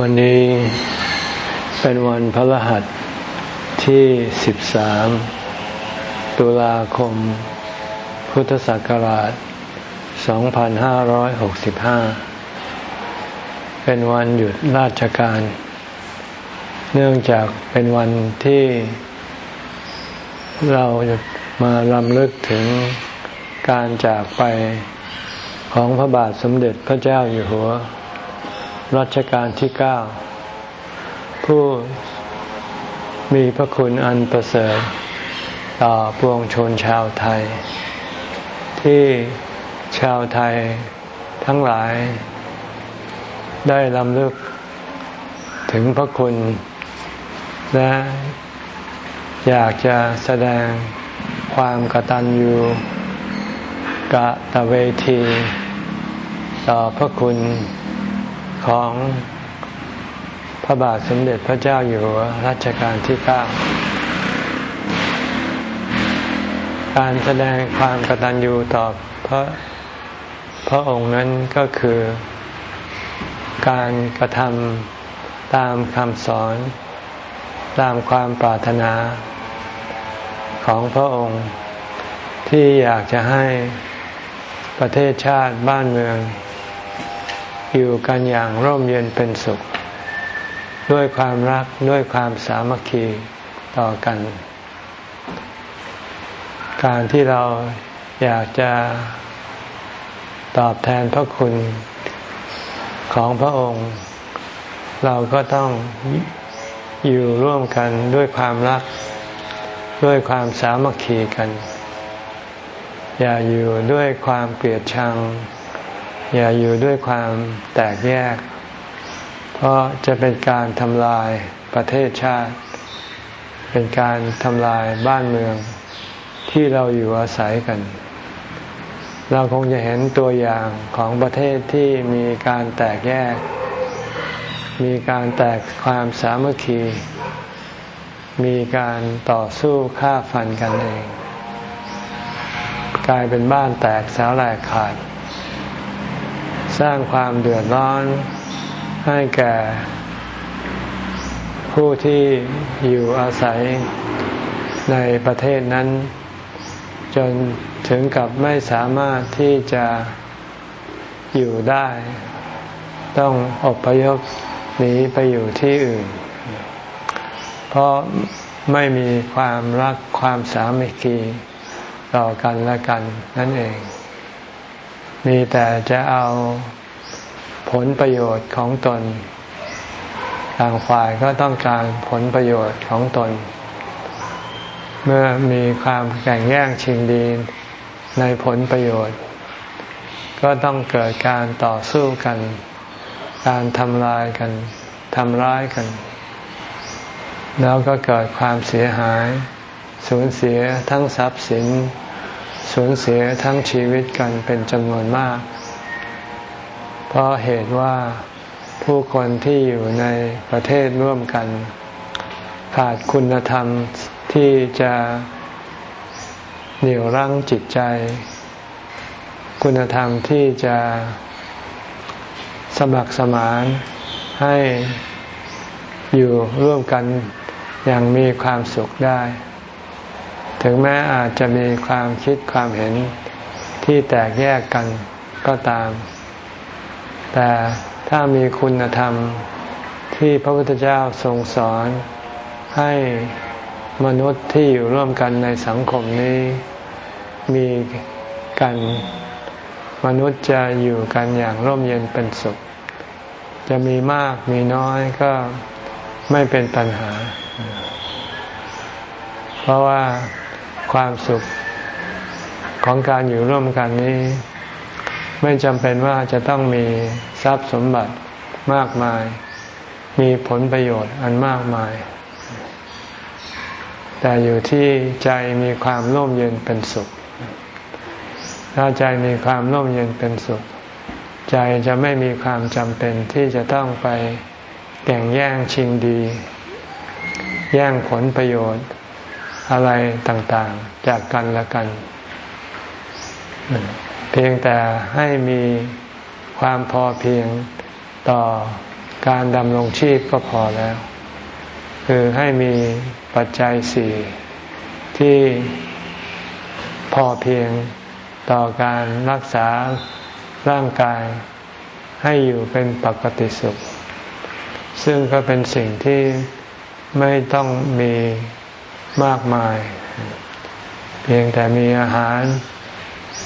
วันนี้เป็นวันพระรหัสที่ 13 ตุลาคม พุทธศักราช 2565 เป็นวันหยุดราชการ เนื่องจากเป็นวันที่เราจะมาลำลึกถึงการจากไปของพระบาทสมเด็จพระเจ้าอยู่หัว รัชกาลที่เก้าผู้มีพระคุณอันประเสริฐต่อปวงชนชาวไทย ที่ชาวไทยทั้งหลาย ได้ลำลึกถึงพระคุณ และอยากจะแสดงความกตัญญูกะตะเวที ต่อพระคุณ ของพระบาทสมเด็จพระเจ้าอยู่หัวรัชกาลที่เก้าการแสดงความกตัญญูต่อพระพระองค์นั้นก็คือ การกระทำตามคำสอน ตามความปรารถนาของพระองค์ที่อยากจะให้ประเทศชาติบ้านเมือง อยู่กันอย่างร่มเย็นเป็นสุข ด้วยความรักด้วยความสามัคคีต่อกัน การที่เราอยากจะตอบแทนพระคุณของพระองค์ เราก็ต้องอยู่ร่วมกันด้วยความรักด้วยความสามัคคีกัน อย่าอยู่ด้วยความเกลียดชัง อย่าอยู่ด้วยความแตกแยก เพราะจะเป็นการทำลายประเทศชาติ เป็นการทำลายบ้านเมืองที่เราอยู่อาศัยกัน เราคงจะเห็นตัวอย่างของประเทศที่มีการแตกแยก มีการแตกความสามัคคี มีการต่อสู้ฆ่าฟันกันเอง กลายเป็นบ้านแตกสาแหลกขาด สร้างความเดือดร้อนให้แก่ ผู้ที่อยู่อาศัยในประเทศนั้น จนถึงกับไม่สามารถที่จะอยู่ได้ ต้องอบพยพหนีไปอยู่ที่อื่น เพราะไม่มีความรักความสามัคคีต่อกันและกันนั่นเอง มีแต่จะเอาผลประโยชน์ของตน ต่างฝ่ายก็ต้องการผลประโยชน์ของตน เมื่อมีความแข่งแย่งชิงดีในผลประโยชน์ ก็ต้องเกิดการต่อสู้กัน การทำลายกันทำร้ายกัน แล้วก็เกิดความเสียหาย สูญเสียทั้งทรัพย์สิน สูญเสียทั้งชีวิตกันเป็นจำนวนมาก เพราะเหตุว่าผู้คนที่อยู่ในประเทศร่วมกัน ขาดคุณธรรมที่จะเหนี่ยวรั้งจิตใจ คุณธรรมที่จะสมัครสมานให้อยู่ร่วมกันอย่างมีความสุขได้ ถึงแม้อาจจะมีความคิดความเห็นที่แตกแยกกันก็ตาม แต่ถ้ามีคุณธรรมที่พระพุทธเจ้าทรงสอนให้มนุษย์ที่อยู่ร่วมกันในสังคมนี้มีกันมนุษย์จะอยู่กันอย่างร่มเย็นเป็นสุข จะมีมากมีน้อยก็ไม่เป็นปัญหา เพราะว่า ความสุขของการอยู่ร่วมกันนี้ ไม่จำเป็นว่าจะต้องมีทรัพย์สมบัติมากมาย มีผลประโยชน์อันมากมาย แต่อยู่ที่ใจมีความร่มเย็นเป็นสุข ถ้าใจมีความร่มเย็นเป็นสุข ใจจะไม่มีความจำเป็นที่จะต้องไปแข่งแย่งชิงดี แย่งผลประโยชน์ อะไรต่างๆ จากกันและกัน เพียงแต่ให้มีความพอเพียงต่อการดำรงชีพก็พอแล้ว คือให้มีปัจจัยสี่ที่พอเพียงต่อการรักษาร่างกายให้อยู่เป็นปกติสุข ซึ่งก็เป็นสิ่งที่ไม่ต้องมี มากมาย เพียงแต่มีอาหาร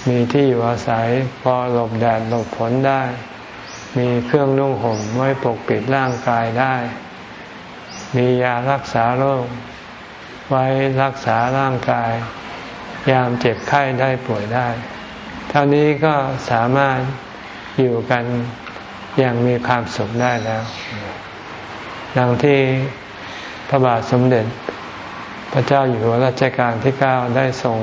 มีที่อยู่อาศัยพอหลบแดดหลบฝนได้ มีเครื่องนุ่งห่มไว้ปกปิดร่างกายได้ มียารักษาโรค ไว้รักษาร่างกาย ยามเจ็บไข้ได้ป่วยได้ เท่านี้ก็สามารถอยู่กันอย่างมีความสุขได้แล้ว ดังที่พระบาทสมเด็จ พระเจ้าอยู่หัวรัชกาลที่เก้าได้ทรง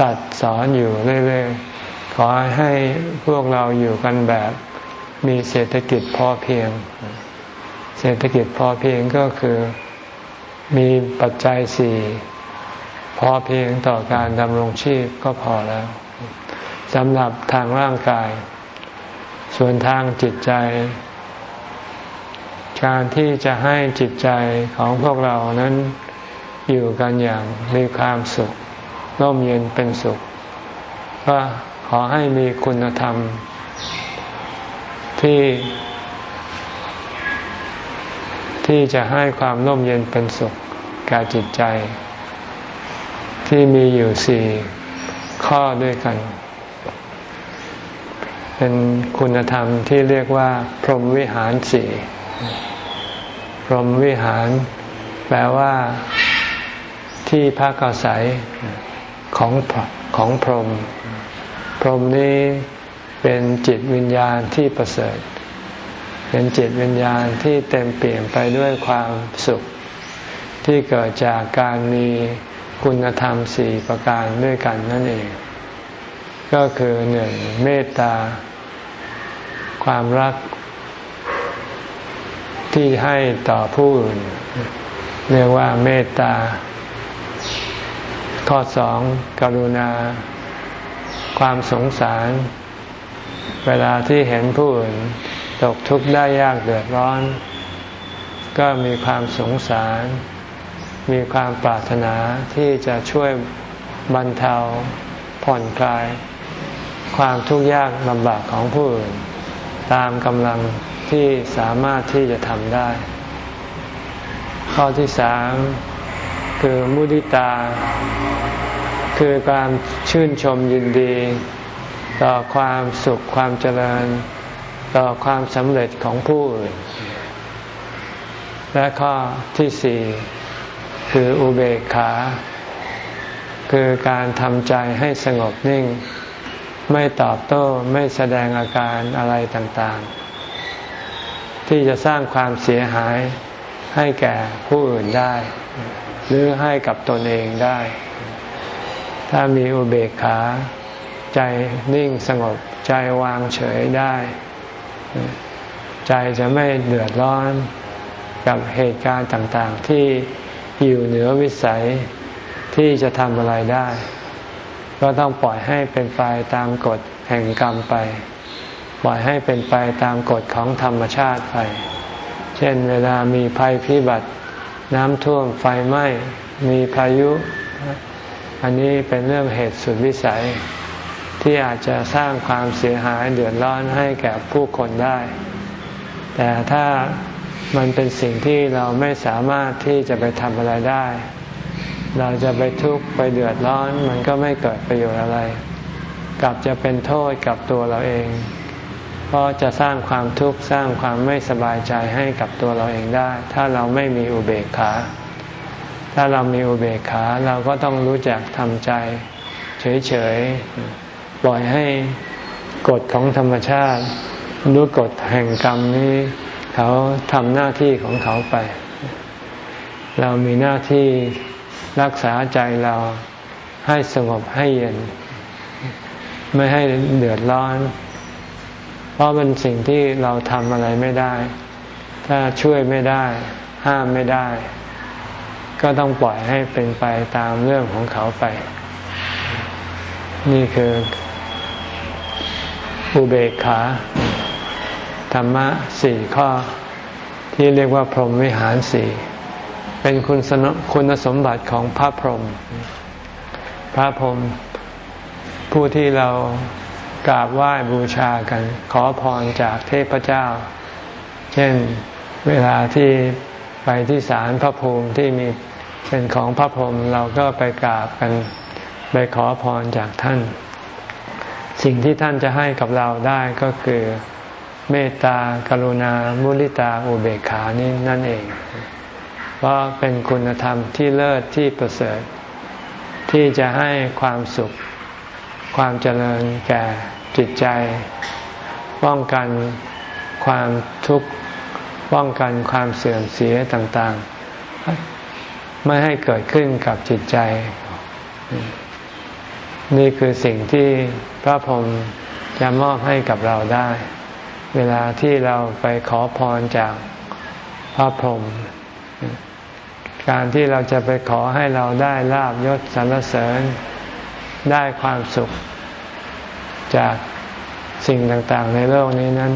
ตัดสอนอยู่เรื่อยๆ ขอให้พวกเราอยู่กันแบบมีเศรษฐกิจพอเพียง เศรษฐกิจพอเพียงก็คือมีปัจจัยสี่พอเพียงต่อการดำรงชีพก็พอแล้วสำหรับทางร่างกาย ส่วนทางจิตใจ การที่จะให้จิตใจของพวกเรานั้น อยู่กันอย่างมีความสุขร่มเย็นเป็นสุข ก็ขอให้มีคุณธรรม ที่ ที่จะให้ความร่มเย็นเป็นสุขแก่จิตใจ ที่มีอยู่สี่ข้อด้วยกัน เป็นคุณธรรมที่เรียกว่า พรหมวิหารสี่พรหมวิหาร แปลว่า ที่พักอาศัยของของพรหมพรหมนี้เป็นจิตวิญญาณที่ประเสริฐ เป็นจิตวิญญาณที่เต็มเปลี่ยนไปด้วยความสุข ที่เกิดจากการมีคุณธรรมสี่ประการด้วยกันนั่นเอง ก็คือหนึ่งเมตตา ความรักที่ให้ต่อผู้อื่น เรียกว่าเมตตา ข้อสองกรุณา ความสงสาร เวลาที่เห็นผู้อื่นตกทุกข์ได้ยากเดือดร้อน ก็มีความสงสาร มีความปรารถนาที่จะช่วยบรรเทาผ่อนคลาย ความทุกข์ยากลำบากของผู้อื่น ตามกำลังที่สามารถที่จะทำได้ ข้อที่สาม คือมุดิตา คือการชื่นชมยินดี ต่อความสุขความเจริญ ต่อความสำเร็จของผู้อื่น และข้อที่สี่คืออุเบกขา คือการทำใจให้สงบนิ่ง ไม่ตอบโต้ไม่แสดงอาการอะไรต่างๆ ที่จะสร้างความเสียหายให้แก่ผู้อื่นได้ หรือให้กับตนเองได้ ถ้ามีอุเบกขา ใจนิ่งสงบใจวางเฉยได้ ใจจะไม่เดือดร้อนกับเหตุการณ์ต่างๆ ที่อยู่เหนือวิสัยที่จะทำอะไรได้ ก็ต้องปล่อยให้เป็นไปตามกฎแห่งกรรมไป ปล่อยให้เป็นไปตามกฎของธรรมชาติไป เช่นเวลามีภัยพิบัติ น้ำท่วมไฟไหม้มีพายุ อันนี้เป็นเรื่องเหตุสุดวิสัย ที่อาจจะสร้างความเสียหายเดือดร้อนให้แก่ผู้คนได้ แต่ถ้ามันเป็นสิ่งที่เราไม่สามารถที่จะไปทำอะไรได้ เราจะไปทุกข์ไปเดือดร้อนมันก็ไม่เกิดประโยชน์อะไร กลับจะเป็นโทษกับตัวเราเอง ราะจะสร้างความทุกข์สร้างความไม่สบายใจให้กับตัวเราเองได้ ถ้าเราไม่มีอุเบกขา ถ้าเรามีอุเบกขาเราก็ต้องรู้จักทำใจ เฉยๆ ปล่อยให้กฎของธรรมชาติรู้กฎแห่งกรรมนี้เขาทำหน้าที่ของเขาไป เรามีหน้าที่รักษาใจเราให้สงบให้เย็น ไม่ให้เดือดร้อน เพราะมันสิ่งที่เราทำอะไรไม่ได้ ถ้าช่วยไม่ได้ ห้ามไม่ได้ ก็ต้องปล่อยให้เป็นไปตามเรื่องของเขาไป นี่คืออุเบกขา ธรรมะสี่ข้อ ที่เรียกว่าพรหมวิหารสี่เป็นคุณสคุณสมบัติของพระพรหมพระพรหมผู้ที่เรา กราบไหว้บูชากัน ขอพรจากเทพเจ้า เช่นเวลาที่ไปที่ศาลพระภูมิที่มีเป็นของพระพรหมเราก็ไปกราบกัน ไปขอพรจากท่าน สิ่งที่ท่านจะให้กับเราได้ก็คือเมตตากรุณา มุลิตา อุเบกขานี่นั่นเอง เพราะเป็นคุณธรรมที่เลิศที่ประเสริฐ ที่จะให้ความสุข ความเจริญแก่ จิตใจ ป้องกันความทุกข์ป้องกันความเสื่อมเสียต่างๆ ไม่ให้เกิดขึ้นกับจิตใจ นี่คือสิ่งที่พระพรหมจะมอบให้กับเราได้ เวลาที่เราไปขอพรจากพระพรหมการที่เราจะไปขอให้เราได้ลาบยศสรรเสริญได้ความสุข จากสิ่งต่างๆ ในโลกนี้นั้น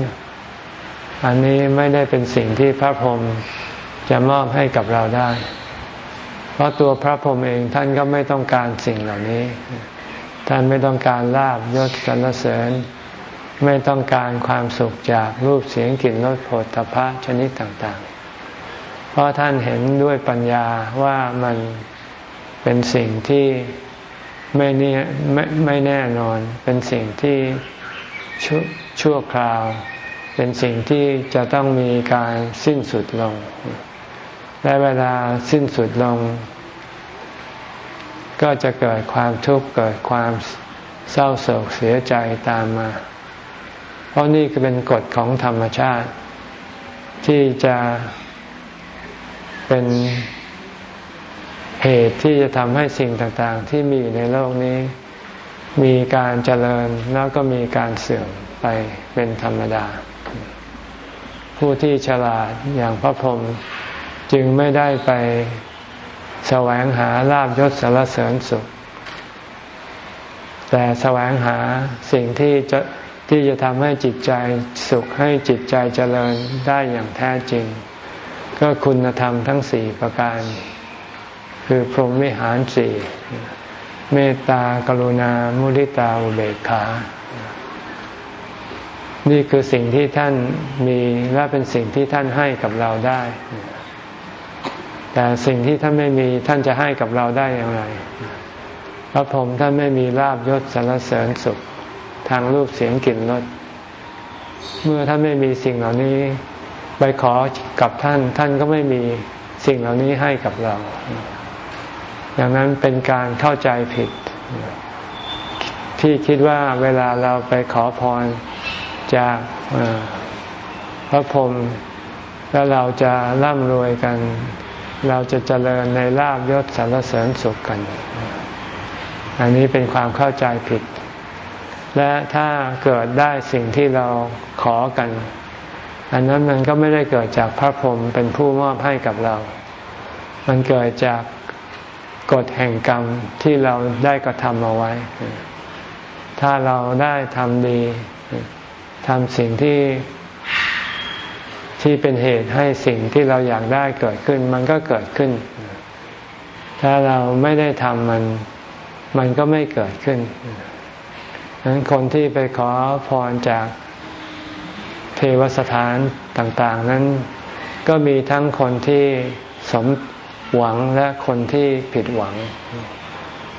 อันนี้ไม่ได้เป็นสิ่งที่พระพรหมจะมอบให้กับเราได้ เพราะตัวพระพรหมเองท่านก็ไม่ต้องการสิ่งเหล่านี้ ท่านไม่ต้องการลาบยศสรรเสริญ ไม่ต้องการความสุขจากรูปเสียงกลิ่นรสโผลตภะชนิดต่างๆ เพราะท่านเห็นด้วยปัญญาว่ามันเป็นสิ่งที่ ไม่เนี่ยไม่ไม่แน่นอน เป็นสิ่งที่ชชั่วคราว เป็นสิ่งที่จะต้องมีการสิ้นสุดลง และเวลาสิ้นสุดลง ก็จะเกิดความทุกข์เกิดความเศร้าโศกเสียใจตามมา เพราะนี่คือเป็นกฎของธรรมชาติ ที่จะเป็น เหตุที่จะทำให้สิ่งต่างๆ ที่มีในโลกนี้ มีการเจริญแล้วก็มีการเสื่อมไปเป็นธรรมดา ผู้ที่ฉลาดอย่างพระพรหมจึงไม่ได้ไปแสวงหาลาบยศสารเสริญสุข แต่แสวงหาสิ่งที่จะที่จะทำให้จิตใจสุขให้จิตใจเจริญได้อย่างแท้จริง ก็คุณธรรมทั้งสี่ประการ คือพรหมวิหารสี่เมตตากรุณามุทิตาอุเบกขา นี่คือสิ่งที่ท่านมีและเป็นสิ่งที่ท่านให้กับเราได้ แต่สิ่งที่ท่านไม่มีท่านจะให้กับเราได้อย่างไรพระพรหมท่านไม่มีลาบยศสรรเสริญสุข ทางรูปเสียงกลิ่นรสเมื่อท่านไม่มีสิ่งเหล่านี้ ไปขอกับท่านท่านก็ไม่มีสิ่งเหล่านี้ให้กับเรา อย่างนั้นเป็นการเข้าใจผิด ที่คิดว่าเวลาเราไปขอพรจากพระพรหมแล้วเราจะร่ำรวยกัน เราจะเจริญในลาบยศสรรเสริญสุขกัน อันนี้เป็นความเข้าใจผิด และถ้าเกิดได้สิ่งที่เราขอกัน อันนั้นมันก็ไม่ได้เกิดจากพระพรหมเป็นผู้มอบให้กับเรา มันเกิดจาก กฎแห่งกรรมที่เราได้กระทำเอาไว้ ถ้าเราได้ทำดีทำสิ่งที่ที่เป็นเหตุให้สิ่งที่เราอยากได้เกิดขึ้น มันก็เกิดขึ้น ถ้าเราไม่ได้ทำมันมันก็ไม่เกิดขึ้นนั้นคนที่ไปขอพรจากเทวสถานต่าง ๆ นั้นก็มีทั้งคนที่สม หวังและคนที่ผิดหวัง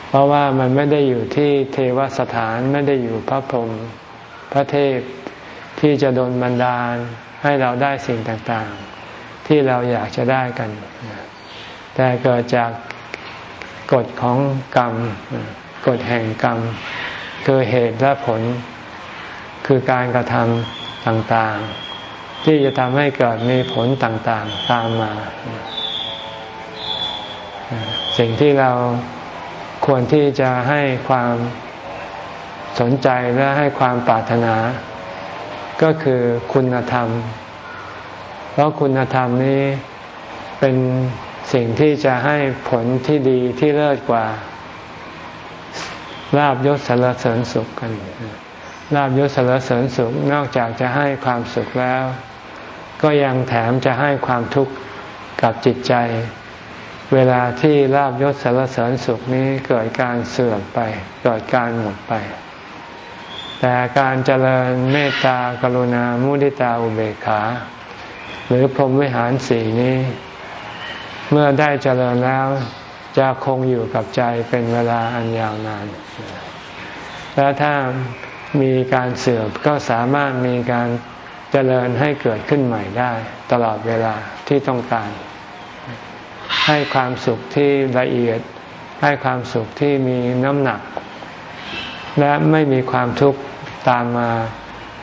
เพราะว่ามันไม่ได้อยู่ที่เทวสถานไม่ได้อยู่พระพรหมพระเทพที่จะโดนบันดาลให้เราได้สิ่งต่างๆ ที่เราอยากจะได้กัน แต่เกิดจากกฎของกรรมกฎแห่งกรรม คือเหตุและผล คือการกระทำต่างๆ ที่จะทำให้เกิดมีผลต่างๆ ตามมา สิ่งที่เราควรที่จะให้ความสนใจและให้ความปรารถนา ก็คือคุณธรรม เพราะคุณธรรมนี้เป็นสิ่งที่จะให้ผลที่ดีที่เลิศกว่าลาบยศสารเสริญสุขกันลาบยศสารเสริญสุขนอกจากจะให้ความสุขแล้วกก็ยังแถมจะให้ความทุกข์กับจิตใจ เวลาที่ลาบยศสารเสริญสุขนี้เกิดการเสื่อมไป เกิดการหมดไป แต่การเจริญเมตตากรุณามุทิตาอุเบกขา หรือพรหมวิหารสีนี้ เมื่อได้เจริญแล้วจะคงอยู่กับใจเป็นเวลาอันยาวนาน แล้วถ้ามีการเสื่อมก็สามารถมีการเจริญให้เกิดขึ้นใหม่ได้ ตลอดเวลาที่ต้องการ ให้ความสุขที่ละเอียด ให้ความสุขที่มีน้ำหนัก และไม่มีความทุกข์ตามมา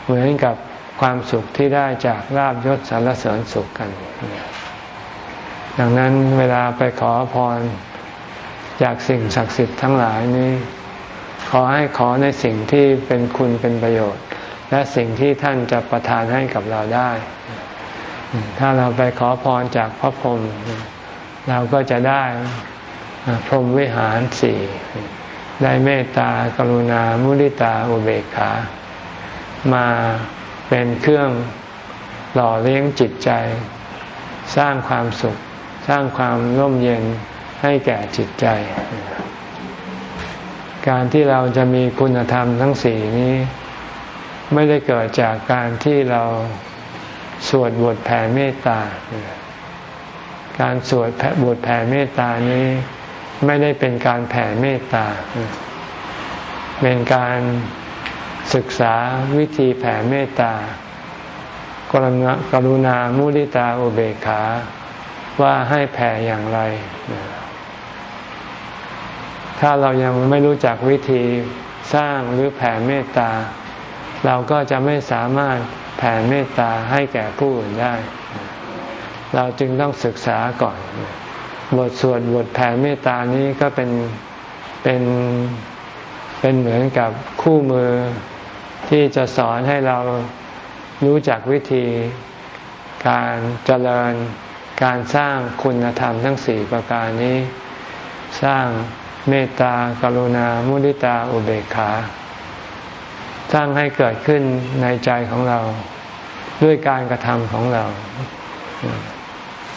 เหมือนกับความสุขที่ได้จากลาบยศสารเสริญสุขกัน ดังนั้นเวลาไปขอพรจากสิ่งศักดิ์สิทธิ์ทั้งหลายนี้ ขอให้ขอในสิ่งที่เป็นคุณเป็นประโยชน์ และสิ่งที่ท่านจะประทานให้กับเราได้ ถ้าเราไปขอพรจากพระพรหม เราก็จะได้พรหมวิหารสี่ได้เมตตากรุณามุทิตาอุเบกขา มาเป็นเครื่องหล่อเลี้ยงจิตใจ สร้างความสุข สร้างความร่มเย็นให้แก่จิตใจ การที่เราจะมีคุณธรรมทั้งสี่นี้ ไม่ได้เกิดจากการที่เราสวดบทแผ่เมตตา การสวดบทแผ่เมตตานี้ไม่ได้เป็นการแผ่เมตตา เป็นการศึกษาวิธีแผ่เมตตากรณกรุณามุทิตาอุเบกขาว่าให้แผ่อย่างไร ถ้าเรายังไม่รู้จักวิธีสร้างหรือแผ่เมตตา เราก็จะไม่สามารถแผ่เมตตาให้แก่ผู้อื่นได้ เราจึงต้องศึกษาก่อน บทสวดบทแผ่เมตตานี้ก็เป็นเป็นเป็นเหมือนกับคู่มือที่จะสอนให้เรารู้จักวิธีการเจริญการสร้างคุณธรรมทั้งสี่ประการนี้ สร้างเมตตากรุณามุทิตาอุเบกขา สร้างให้เกิดขึ้นในใจของเราด้วยการกระทำของเรา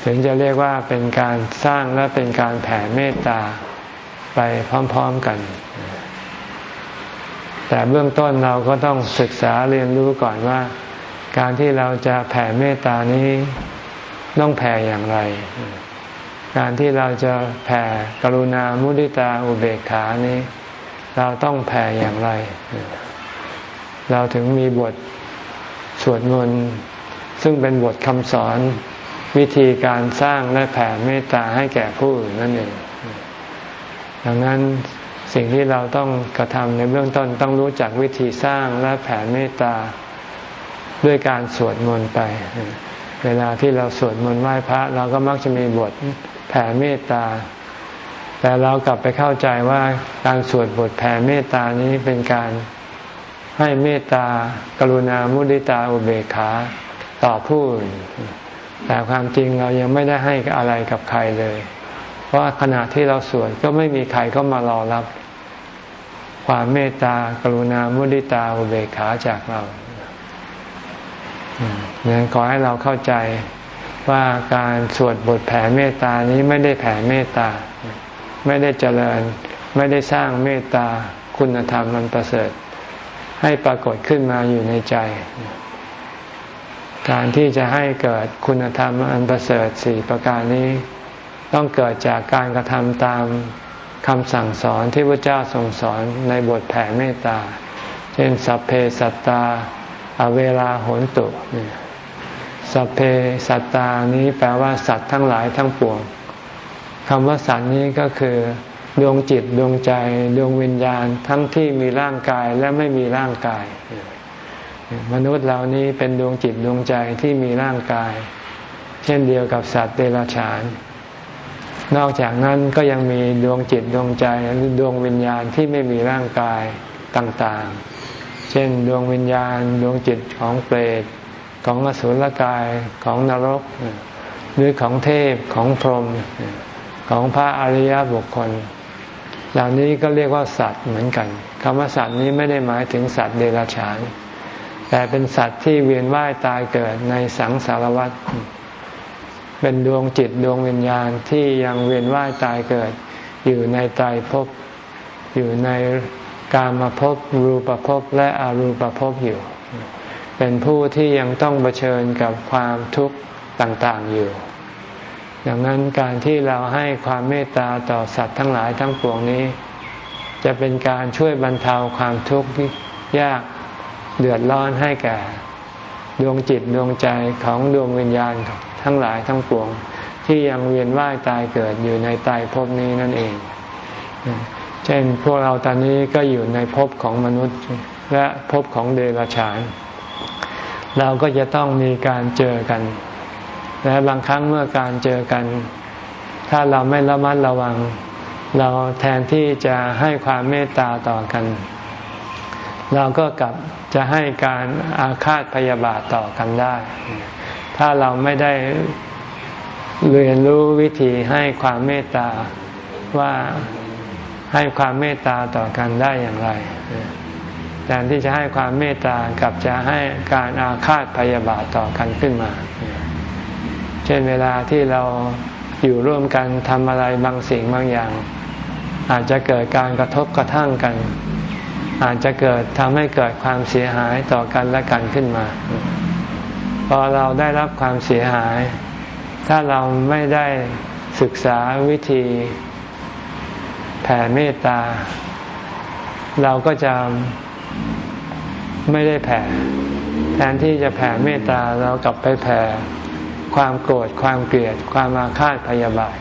ถึงจะเรียกว่าเป็นการสร้างและเป็นการแผ่เมตตาไปพร้อม ๆกัน แต่เบื้องต้นเราก็ต้องศึกษาเรียนรู้ก่อนว่า การที่เราจะแผ่เมตตานี้ต้องแผ่อย่างไร การที่เราจะแผ่กรุณามุทิตาอุเบกขานี้ เราต้องแผ่อย่างไร เราถึงมีบทสวดมนต์ซึ่งเป็นบทคำสอน วิธีการสร้างและแผ่เมตตาให้แก่ผู้อื่นนั่นเอง ดังนั้นสิ่งที่เราต้องกระทำในเบื้องต้นต้องรู้จักวิธีสร้างและแผ่เมตตาด้วยการสวดมนต์ไป เวลาที่เราสวดมนต์ไหว้พระ เราก็มักจะมีบทแผ่เมตตา แต่เรากลับไปเข้าใจว่าการสวดบทแผ่เมตตานี้เป็นการให้เมตตากรุณามุทิตาอุเบกขาต่อผู้อื่น แต่ความจริงเรายังไม่ได้ให้อะไรกับใครเลย เพราะขณะที่เราสวดก็ไม่มีใครก็มารอรับ ความเมตตากรุณามุทิตาอุเบกขาจากเราเนี่ยขอให้เราเข้าใจว่าการสวดบทแผ่เมตตานี้ไม่ได้แผ่เมตตา ไม่ได้เจริญ ไม่ได้สร้างเมตตาคุณธรรมมันประเสริฐ ให้ปรากฏขึ้นมาอยู่ในใจ การที่จะให้เกิดคุณธรรมอันประเสริฐสี่ประการนี้ ต้องเกิดจากการกระทำตามคำสั่งสอนที่พระเจ้าทรงสอนในบทแผ่เมตตา เช่นสัพเพสัตตา อเวลาโหนตุ สัพเพสัตตานี้แปลว่าสัตว์ทั้งหลายทั้งปวงคำว่าสัตว์นี้ก็คือ ดวงจิตดวงใจ ดวงวิญญาณทั้งที่มีร่างกายและไม่มีร่างกาย มนุษย์เหล่านี้เป็นดวงจิตดวงใจที่มีร่างกาย เช่นเดียวกับสัตว์เดรัจฉาน นอกจากนั้นก็ยังมีดวงจิตดวงใจดวงวิญญาณที่ไม่มีร่างกายต่างๆ เช่นดวงวิญญาณ ดวงจิตของเปรตของอสุรกายของนรก หรือของเทพของพรหมของพระอริยบุคคล เหล่านี้ก็เรียกว่าสัตว์เหมือนกันคำว่าสัตว์นี้ไม่ได้หมายถึงสัตว์เดรัจฉาน แต่เป็นสัตว์ที่เวียนว่ายตายเกิดในสังสารวัฏเป็นดวงจิตดวงวิญญาณที่ยังเวียนว่ายตายเกิด อยู่ในไตรภพอยู่ในกามภพรูปภพและอรูปภพอยู่ เป็นผู้ที่ยังต้องเผชิญกับความทุกข์ต่างๆอยู่ ดังนั้นการที่เราให้ความเมตตาต่อสัตว์ทั้งหลายทั้งปวงนี้ จะเป็นการช่วยบรรเทาความทุกข์ที่ยาก เดือดร้อนให้แก่ดวงจิตดวงใจของดวงวิญญาณทั้งหลายทั้งปวง ที่ยังเวียนว่ายตายเกิดอยู่ในตายภพนี้นั่นเอง เช่นพวกเราตอนนี้ก็อยู่ในภพของมนุษย์และภพของเดรัจฉาน เราก็จะต้องมีการเจอกัน และบางครั้งเมื่อการเจอกัน ถ้าเราไม่ระมัดระวัง เราแทนที่จะให้ความเมตตาต่อกัน เราก็กลับจะให้การอาฆาตพยาบาทต่อกันได้ ถ้าเราไม่ได้เรียนรู้วิธีให้ความเมตตาว่าให้ความเมตตาต่อกันได้อย่างไรแทนที่จะให้ความเมตตากับจะให้การอาฆาตพยาบาทต่อกันขึ้นมา เช่นเวลาที่เราอยู่ร่วมกันทำอะไรบางสิ่งบางอย่าง อาจจะเกิดการกระทบกระทั่งกัน อาจจะเกิดทำให้เกิดความเสียหายต่อกันและกันขึ้นมา พอเราได้รับความเสียหาย ถ้าเราไม่ได้ศึกษาวิธีแผ่เมตตา เราก็จะไม่ได้แผ่ แทนที่จะแผ่เมตตาเรากลับไปแผ่ความโกรธความเกลียด ความอาฆาตพยาบาท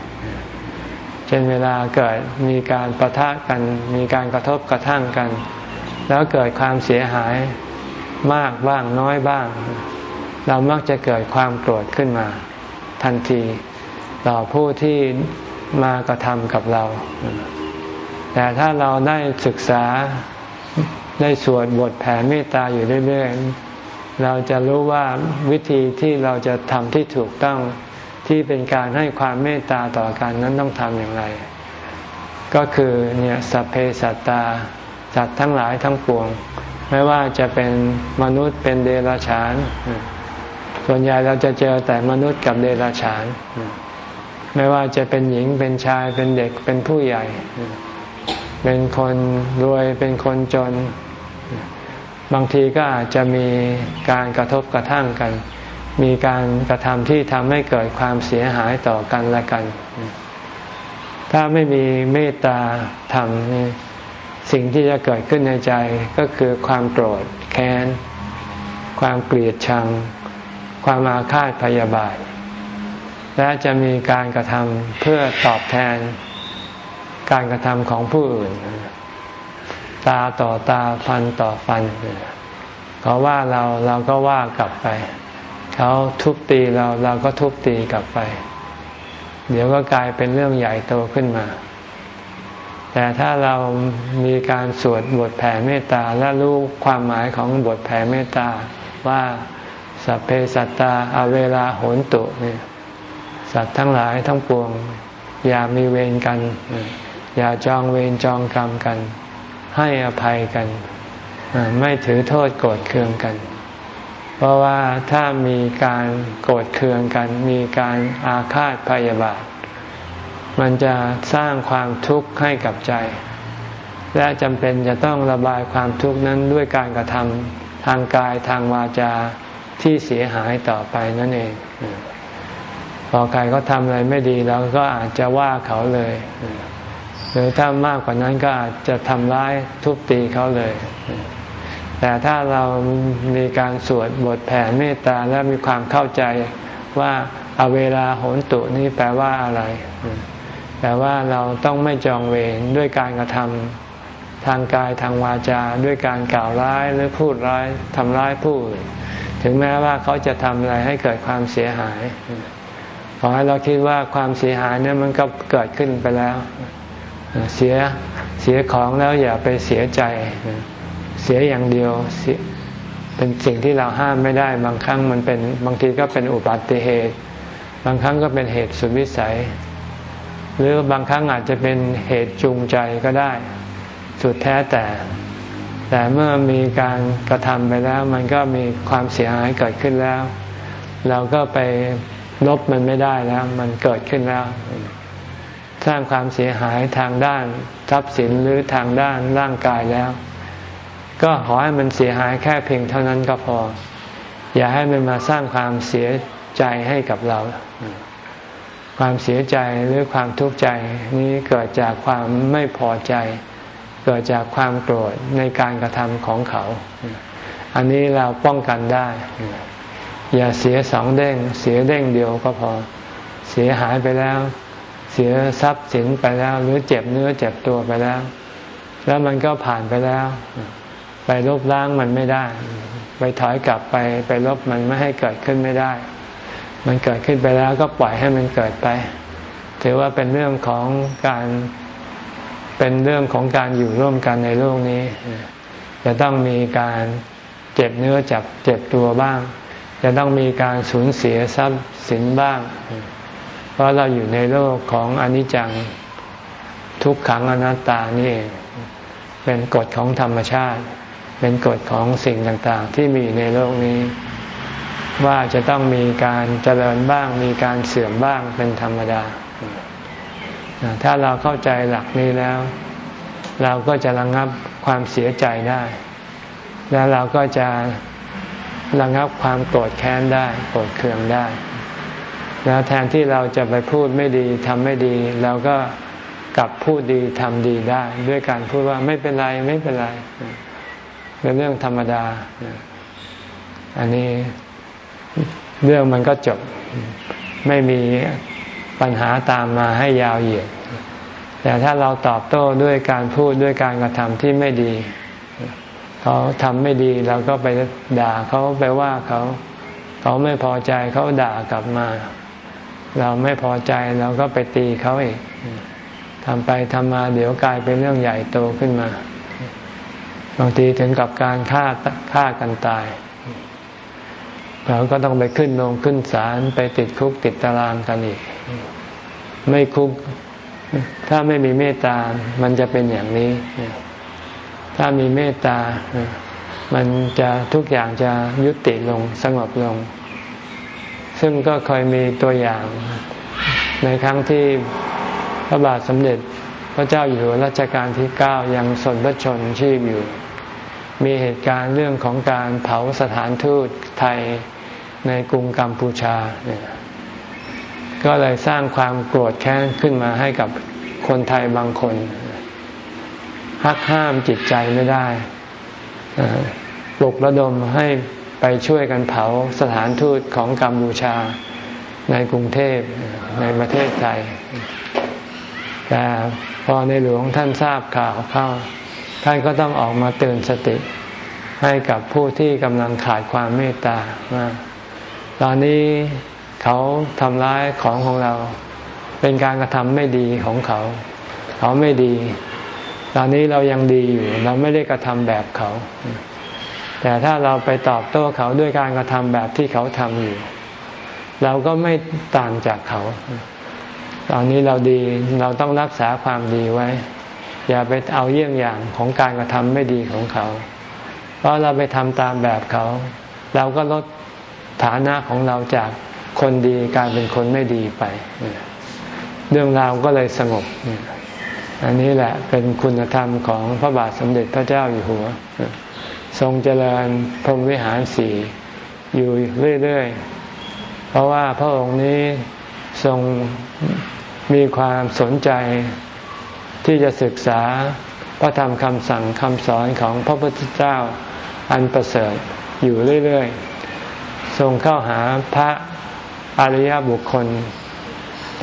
เช่นเวลาเกิดมีการประทะกัน มีการกระทบกระทั่งกัน แล้วเกิดความเสียหายมากบ้างน้อยบ้าง เรามักจะเกิดความโกรธขึ้นมา ทันที ต่อผู้ที่มากระทำกับเรา แต่ถ้าเราได้ศึกษาได้สวดบทแผ่เมตตาอยู่เรื่อยๆ เราจะรู้ว่าวิธีที่เราจะทำที่ถูกต้องที่เป็นการให้ความเมตตาต่อกันนั้นต้องทำอย่างไร ก็คือเนี่ยสัพเพสัตตา สัตว์ทั้งหลายทั้งปวง ไม่ว่าจะเป็นมนุษย์เป็นเดรัจฉาน ส่วนใหญ่เราจะเจอแต่มนุษย์กับเดรัจฉาน ไม่ว่าจะเป็นหญิงเป็นชายเป็นเด็กเป็นผู้ใหญ่ เป็นคนรวยเป็นคนจน บางทีก็อาจจะมีการกระทบกระทั่งกัน มีการกระทำที่ทำให้เกิดความเสียหายต่อกันและกัน ถ้าไม่มีเมตตาธรรม สิ่งที่จะเกิดขึ้นในใจก็คือความโกรธแค้น ความเกลียดชัง ความอาฆาตพยาบาท และจะมีการกระทำเพื่อตอบแทน การกระทำของผู้อื่น ตาต่อตาฟันต่อฟันเขาว่าเราเราก็ว่ากลับไป เขาทุบตีเราเราก็ทุบตีกลับไป เดี๋ยวก็กลายเป็นเรื่องใหญ่โตขึ้นมา แต่ถ้าเรามีการสวดบทแผ่เมตตาและรู้ความหมายของบทแผ่เมตตาว่าสัพเพสัตตาอเวลาโหนตุเนี่ยสัตว์ทั้งหลายทั้งปวง อย่ามีเวรกัน อย่าจองเวรจองกรรมกัน ให้อภัยกัน ไม่ถือโทษโกรธเคืองกัน เพราะว่าถ้ามีการโกรธเคืองกัน มีการอาฆาตพยาบาท มันจะสร้างความทุกข์ให้กับใจ และจำเป็นจะต้องระบายความทุกข์นั้นด้วยการกระทำทางกายทางวาจาที่เสียหายต่อไปนั่นเอง พอใครเขาทำอะไรไม่ดีเราก็อาจจะว่าเขาเลย หรือถ้ามากกว่านั้นก็อาจจะทำร้ายทุบตีเขาเลย แต่ถ้าเรามีการสวดบทแผ่เมตตาและมีความเข้าใจว่าเอาเวลาโหนตุนี้แปลว่าอะไร แปลว่าเราต้องไม่จองเวรด้วยการกระทำทางกายทางวาจาด้วยการกล่าวร้ายหรือพูดร้ายทำร้ายผู้อื่นถึงแม้ว่าเขาจะทำอะไรให้เกิดความเสียหาย ขอให้เราคิดว่าความเสียหายเนี่ยมันก็เกิดขึ้นไปแล้ว เสียเสียของแล้วอย่าไปเสียใจ เสียอย่างเดียวเป็นสิ่งที่เราห้ามไม่ได้ บางครั้งมันเป็นบางทีก็เป็นอุบัติเหตุ บางครั้งก็เป็นเหตุสุดวิสัย หรือบางครั้งอาจจะเป็นเหตุจูงใจก็ได้ สุดแท้แต่ แต่เมื่อมีการกระทำไปแล้ว มันก็มีความเสียหายเกิดขึ้นแล้ว เราก็ไปลบมันไม่ได้แล้ว มันเกิดขึ้นแล้ว สร้างความเสียหายทางด้านทรัพย์สินหรือทางด้านร่างกายแล้ว ก็ขอให้มันเสียหายแค่เพียงเท่านั้นก็พอ อย่าให้มันมาสร้างความเสียใจให้กับเรา ความเสียใจหรือความทุกข์ใจนี้เกิดจากความไม่พอใจ เกิดจากความโกรธในการกระทำของเขา อันนี้เราป้องกันได้ อย่าเสียสองเด้ง เสียเด้งเดียวก็พอ เสียหายไปแล้ว เสียทรัพย์สินไปแล้ว หรือเจ็บเนื้อเจ็บตัวไปแล้ว แล้วมันก็ผ่านไปแล้ว ไปลบล้างมันไม่ได้ ไปถอยกลับไปไปลบมันไม่ให้เกิดขึ้นไม่ได้ มันเกิดขึ้นไปแล้วก็ปล่อยให้มันเกิดไป ถือว่าเป็นเรื่องของการเป็นเรื่องของการอยู่ร่วมกันในโลกนี้ จะต้องมีการเจ็บเนื้อจับเจ็บตัวบ้าง จะต้องมีการสูญเสียทรัพย์สินบ้าง เพราะเราอยู่ในโลกของอนิจจังทุกขังอนัตตานี่เองเป็นกฎของธรรมชาติ เป็นกฎของสิ่งต่างๆ ที่มีในโลกนี้ ว่าจะต้องมีการเจริญบ้าง มีการเสื่อมบ้างเป็นธรรมดา ถ้าเราเข้าใจหลักนี้แล้ว เราก็จะระงงับความเสียใจได้ แล้วเราก็จะระงงับความโกรธแค้นได้โกรธเคืองได้ แล้วแทนที่เราจะไปพูดไม่ดีทำไม่ดีเราก็กลับพูดดีทำดีได้ ด้วยการพูดว่าไม่เป็นไรไม่เป็นไร เป็นเรื่องธรรมดา อันนี้ เรื่องมันก็จบไม่มีปัญหาตามมาให้ยาวเหยียด แต่ถ้าเราตอบโต้ด้วยการพูดด้วยการกระทำที่ไม่ดี เขาทำไม่ดีเราก็ไปด่าเขาไปว่าเขา เขาไม่พอใจเขาด่ากลับมา เราไม่พอใจเราก็ไปตีเขาอีกทำไปทำมาเดี๋ยวกลายเป็นเรื่องใหญ่โตขึ้นมาบางทีถึงกับการฆ่าฆ่ากันตาย เราก็ต้องไปขึ้นลงขึ้นศาลไปติดคุกติดตารางกันอีก ไม่คุก ถ้าไม่มีเมตตา มันจะเป็นอย่างนี้ ถ้ามีเมตตา มันจะทุกอย่างจะยุติลงสงบลง ซึ่งก็เคยมีตัวอย่างในครั้งที่พระบาทสมเด็จพระเจ้าอยู่หัวรัชกาลที่เก้ายังสนพระชนชีพอยู่ มีเหตุการณ์เรื่องของการเผาสถานทูตไทยในกรุงกัมพูชาเนี่ยก็เลยสร้างความโกรธแค้นขึ้นมาให้กับคนไทยบางคน หักห้ามจิตใจไม่ได้ปลุกระดมให้ไปช่วยกันเผาสถานทูตของกัมพูชาในกรุงเทพในประเทศไทยแต่พอในหลวงท่านทราบข่าวเข้า ท่านก็ต้องออกมาเตือนสติให้กับผู้ที่กำลังขาดความเมตตาว่าตอนนี้เขาทำร้ายของของเรา เป็นการกระทำไม่ดีของเขา เขาไม่ดี ตอนนี้เรายังดีอยู่ เราไม่ได้กระทำแบบเขา แต่ถ้าเราไปตอบโต้เขาด้วยการกระทำแบบที่เขาทำอยู่ เราก็ไม่ต่างจากเขา ตอนนี้เราดีเราต้องรักษาความดีไว้ อย่าไปเอาเยี่ยงอย่างของการกระทำไม่ดีของเขา เพราะเราไปทำตามแบบเขา เราก็ลดฐานะของเราจากคนดีกลายเป็นคนไม่ดีไป เรื่องราวก็เลยสงบ อันนี้แหละเป็นคุณธรรมของพระบาทสมเด็จพระเจ้าอยู่หัว ทรงเจริญพรหมวิหารสี่อยู่เรื่อยๆ เพราะว่าพระองค์นี้ทรงมีความสนใจ ที่จะศึกษาพระธรรมคำสั่งคำสอนของพระพุทธเจ้าอันประเสริฐอยู่เรื่อยๆ ทรงเข้าหาพระอริยบุคคล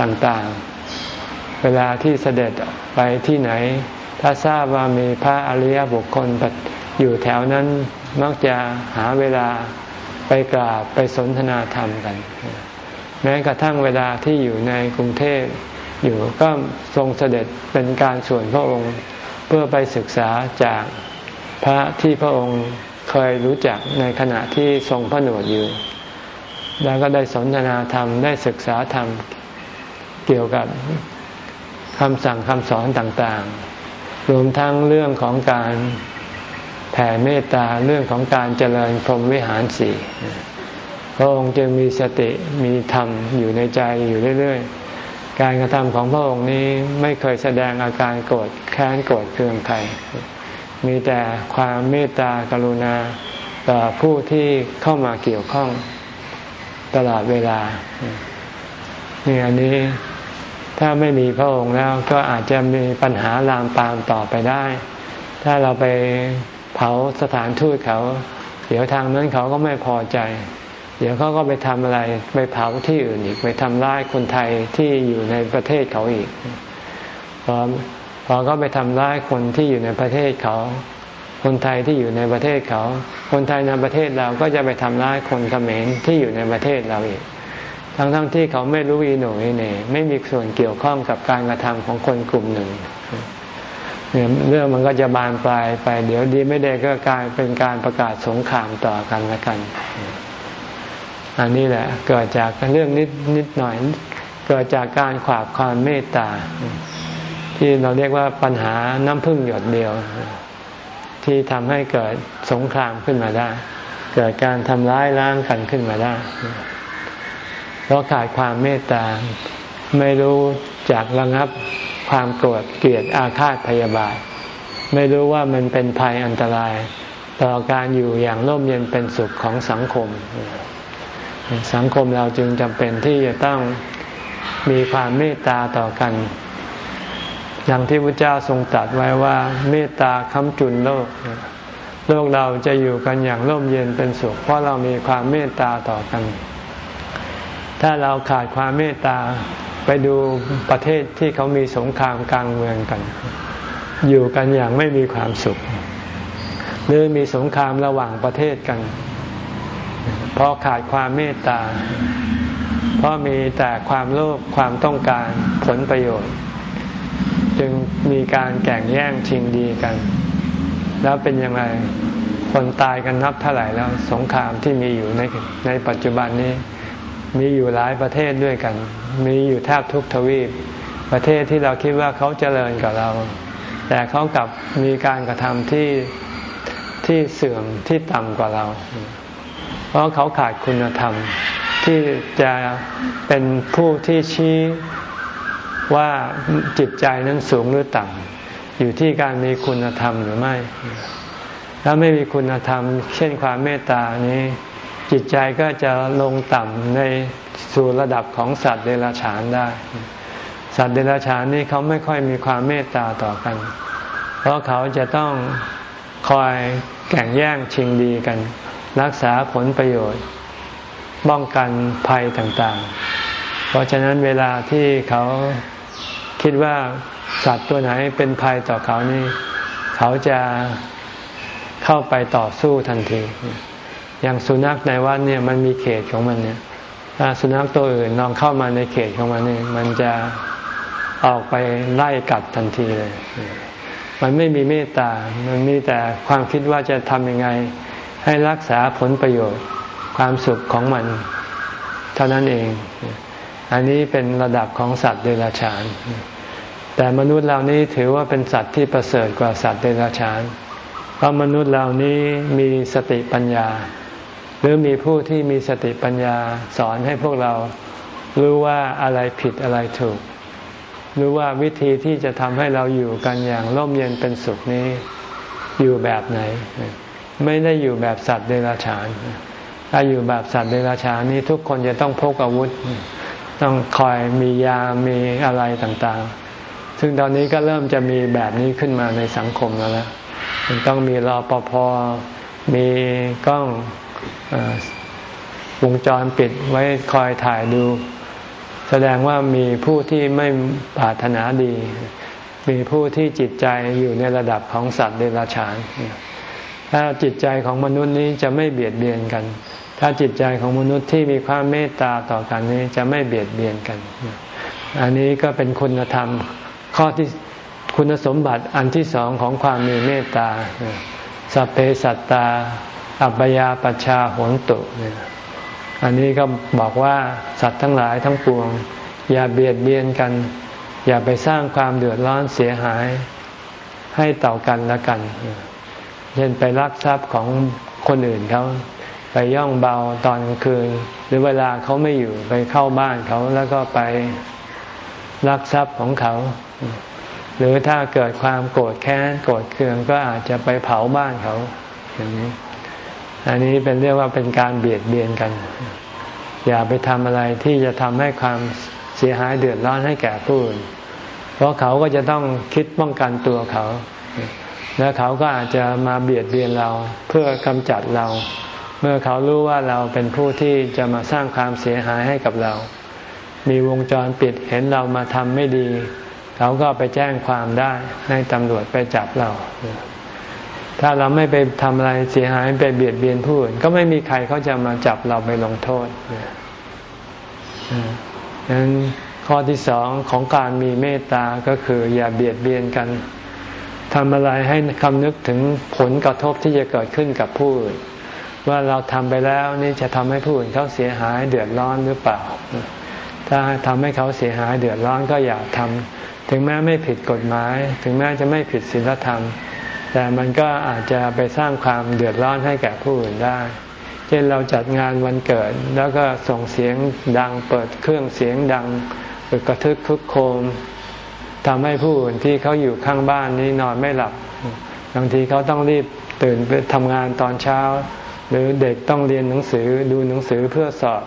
ต่างๆ เวลาที่เสด็จไปที่ไหน ถ้าทราบว่ามีพระอริยบุคคลอยู่แถวนั้นมักจะหาเวลาไปกราบไปสนทนาธรรมกัน แม้กระทั่งเวลาที่อยู่ในกรุงเทพ อยู่ก็ทรงเสด็จเป็นการส่วนพระองค์เพื่อไปศึกษาจากพระที่พระองค์เคยรู้จักในขณะที่ทรงพระหนวดอยู่ แล้วก็ได้สนทนาธรรมได้ศึกษาธรรมเกี่ยวกับคำสั่งคำสอนต่างๆ รวมทั้งเรื่องของการแผ่เมตตาเรื่องของการเจริญพรหมวิหารสี่พระองค์จึงมีสติมีธรรมอยู่ในใจอยู่เรื่อย ๆ การกระทำของพระองค์นี้ไม่เคยแสดงอาการโกรธแค้นโกรธเคืองใคร มีแต่ความเมตตากรุณาต่อผู้ที่เข้ามาเกี่ยวข้องตลอดเวลานี่อันนี้ถ้าไม่มีพระองค์แล้วก็อาจจะมีปัญหาลามปามต่อไปได้ ถ้าเราไปเผาสถานทูตเขา เดี๋ยวทางนั้นเขาก็ไม่พอใจ เดี๋ยวเขาก็ไปทำอะไรไปเผาที่อื่นอีก ไปทำร้ายคนไทยที่อยู่ในประเทศเขาอีกพอพอก็ไปทำร้ายคนที่อยู่ในประเทศเขา คนไทยที่อยู่ในประเทศเขา คนไทยในประเทศเราก็จะไปทำร้ายคนเขมรที่อยู่ในประเทศเราอีก ทั้งๆทที่เขาไม่รู้อีโหน่อีเน่ไม่มีส่วนเกี่ยวข้องกับการกระทำของคนกลุ่มหนึ่งเนี่ยเรื่องมันก็จะบานปลายไป เดี๋ยวดีไม่ได้ก็กลายเป็นการประกาศสงครามต่อกันละกัน อันนี้แหละเกิดจากเรื่องนิดนิดหน่อย เกิดจากการขวาบความเมตตา ที่เราเรียกว่าปัญหาน้ำพึ่งหยดเดียว ที่ทำให้เกิดสงครามขึ้นมาได้ เกิดการทำร้ายล้างกันขึ้นมาได้ เพราะขาดความเมตตาไม่รู้จักระงับความโกรธเกลียดอาฆาตพยาบาท ไม่รู้ว่ามันเป็นภัยอันตราย ต่อการอยู่อย่างร่มเย็นเป็นสุขของสังคม สังคมเราจึงจำเป็นที่จะต้องมีความเมตตาต่อกันอย่างที่พระเจ้าทรงตรัสไว้ว่า เมตตาค้ำจุนโลก โลกเราจะอยู่กันอย่างร่มเย็นเป็นสุข เพราะเรามีความเมตตาต่อกัน ถ้าเราขาดความเมตตาไปดูประเทศที่เขามีสงครามกลางเมืองกัน อยู่กันอย่างไม่มีความสุข หรือมีสงครามระหว่างประเทศกัน เพราะขาดความเมตตา เพราะมีแต่ความโลภความต้องการผลประโยชน์ จึงมีการแข่งแย่งชิงดีกัน แล้วเป็นยังไงคนตายกันนับเท่าไหร่แล้วสงครามที่มีอยู่ในในปัจจุบันนี้ มีอยู่หลายประเทศด้วยกัน มีอยู่แทบทุกทวีป ประเทศที่เราคิดว่าเขาเจริญกับเรา แต่เขากลับมีการกระทำที่ที่เสื่อมที่ต่ำกว่าเรา เพราะเขาขาดคุณธรรม ที่จะเป็นผู้ที่ชี้ว่าจิตใจนั้นสูงหรือต่ำอยู่ที่การมีคุณธรรมหรือไม่ ถ้าไม่มีคุณธรรม เช่นความเมตตานี้ จิตใจก็จะลงต่ำในสู่ระดับของสัตว์เดรัจฉานได้ สัตว์เดรัจฉานนี่เขาไม่ค่อยมีความเมตตาต่อกัน เพราะเขาจะต้องคอยแข่งแย่งชิงดีกัน รักษาผลประโยชน์ป้องกันภัยต่างๆ เพราะฉะนั้นเวลาที่เขาคิดว่าสัตว์ตัวไหนเป็นภัยต่อเขานี่ เขาจะเข้าไปต่อสู้ทันที อย่างสุนัขในวัดเนี่ยมันมีเขตของมันเนี่ยถ้าสุนัขตัวอื่นลองเข้ามาในเขตของมันเนี่ยมันจะออกไปไล่กัดทันทีเลย มันไม่มีเมตตา มันมีแต่ความคิดว่าจะทำยังไง ให้รักษาผลประโยชน์ความสุขของมัน เท่านั้นเอง อันนี้เป็นระดับของสัตว์เดรัจฉาน แต่มนุษย์เหล่านี้ถือว่าเป็นสัตว์ที่ประเสริฐกว่าสัตว์เดรัจฉาน เพราะมนุษย์เหล่านี้มีสติปัญญา หรือมีผู้ที่มีสติปัญญาสอนให้พวกเรารู้ว่าอะไรผิดอะไรถูก รู้ว่าวิธีที่จะทำให้เราอยู่กันอย่างร่มเย็นเป็นสุขนี้อยู่แบบไหน ไม่ได้อยู่แบบสัตว์เดรัจฉาน ถ้าอยู่แบบสัตว์เดรัจฉานนี้ทุกคนจะต้องพกอาวุธ ต้องคอยมียา มีอะไรต่างๆ ซึ่งตอนนี้ก็เริ่มจะมีแบบนี้ขึ้นมาในสังคมแล้วละต้องมีรอปภ มีกล้องวงจรปิดไว้คอยถ่ายดู แสดงว่ามีผู้ที่ไม่ปรารถนาดี มีผู้ที่จิตใจอยู่ในระดับของสัตว์เดรัจฉาน ถ้าจิตใจของมนุษย์นี้จะไม่เบียดเบียนกัน ถ้าจิตใจของมนุษย์ที่มีความเมตตาต่อกันนี้จะไม่เบียดเบียนกัน อันนี้ก็เป็นคุณธรรมข้อที่คุณสมบัติอันที่สองของความมีเมตตาสัพเพสัตตา อัปยาปชาหนตุอันนี้ก็บอกว่าสัตว์ทั้งหลายทั้งปวง อย่าเบียดเบียนกัน อย่าไปสร้างความเดือดร้อนเสียหายให้ต่อกันละกันเช่นไปลักทรัพย์ของคนอื่นเขาไปย่องเบาตอนกลางคืน หรือเวลาเขาไม่อยู่ไปเข้าบ้านเขาแล้วก็ไปลักทรัพย์ของเขา หรือถ้าเกิดความโกรธแค้นโกรธเคืองก็อาจจะไปเผาบ้านเขาอย่างนี้อันนี้เป็นเรียกว่าเป็นการเบียดเบียนกัน อย่าไปทำอะไรที่จะทำให้ความเสียหายเดือดร้อนให้แก่ผู้อื่นเพราะเขาก็จะต้องคิดป้องกันตัวเขา แล้วเขาก็อาจจะมาเบียดเบียนเราเพื่อกำจัดเรา เมื่อเขารู้ว่าเราเป็นผู้ที่จะมาสร้างความเสียหายให้กับเรา มีวงจรปิดเห็นเรามาทำไม่ดี เขาก็ไปแจ้งความได้ให้ตำรวจไปจับเรา ถ้าเราไม่ไปทำอะไรเสียหายไปเบียดเบียนผู้อื่นก็ไม่มีใครเขาจะมาจับเราไปลงโทษดังนั้นข้อที่สองของการมีเมตตาก็คืออย่าเบียดเบียนกัน ทำอะไรให้คำนึกถึงผลกระทบที่จะเกิดขึ้นกับผู้อื่นว่าเราทำไปแล้วนี่จะทำให้ผู้อื่นเขาเสียหายเดือดร้อนหรือเปล่า ถ้าทำให้เขาเสียหายเดือดร้อนก็อย่าทำถึงแม้ไม่ผิดกฎหมาย ถึงแม้จะไม่ผิดศีลธรรม แต่มันก็อาจจะไปสร้างความเดือดร้อนให้แก่ผู้อื่นได้ เช่นเราจัดงานวันเกิด แล้วก็ส่งเสียงดังเปิดเครื่องเสียงดังกระทึกคึกโคม ทำให้ผู้อื่นที่เขาอยู่ข้างบ้านนี้นอนไม่หลับบางทีเขาต้องรีบตื่นไปทำงานตอนเช้า หรือเด็กต้องเรียนหนังสือดูหนังสือเพื่อสอบ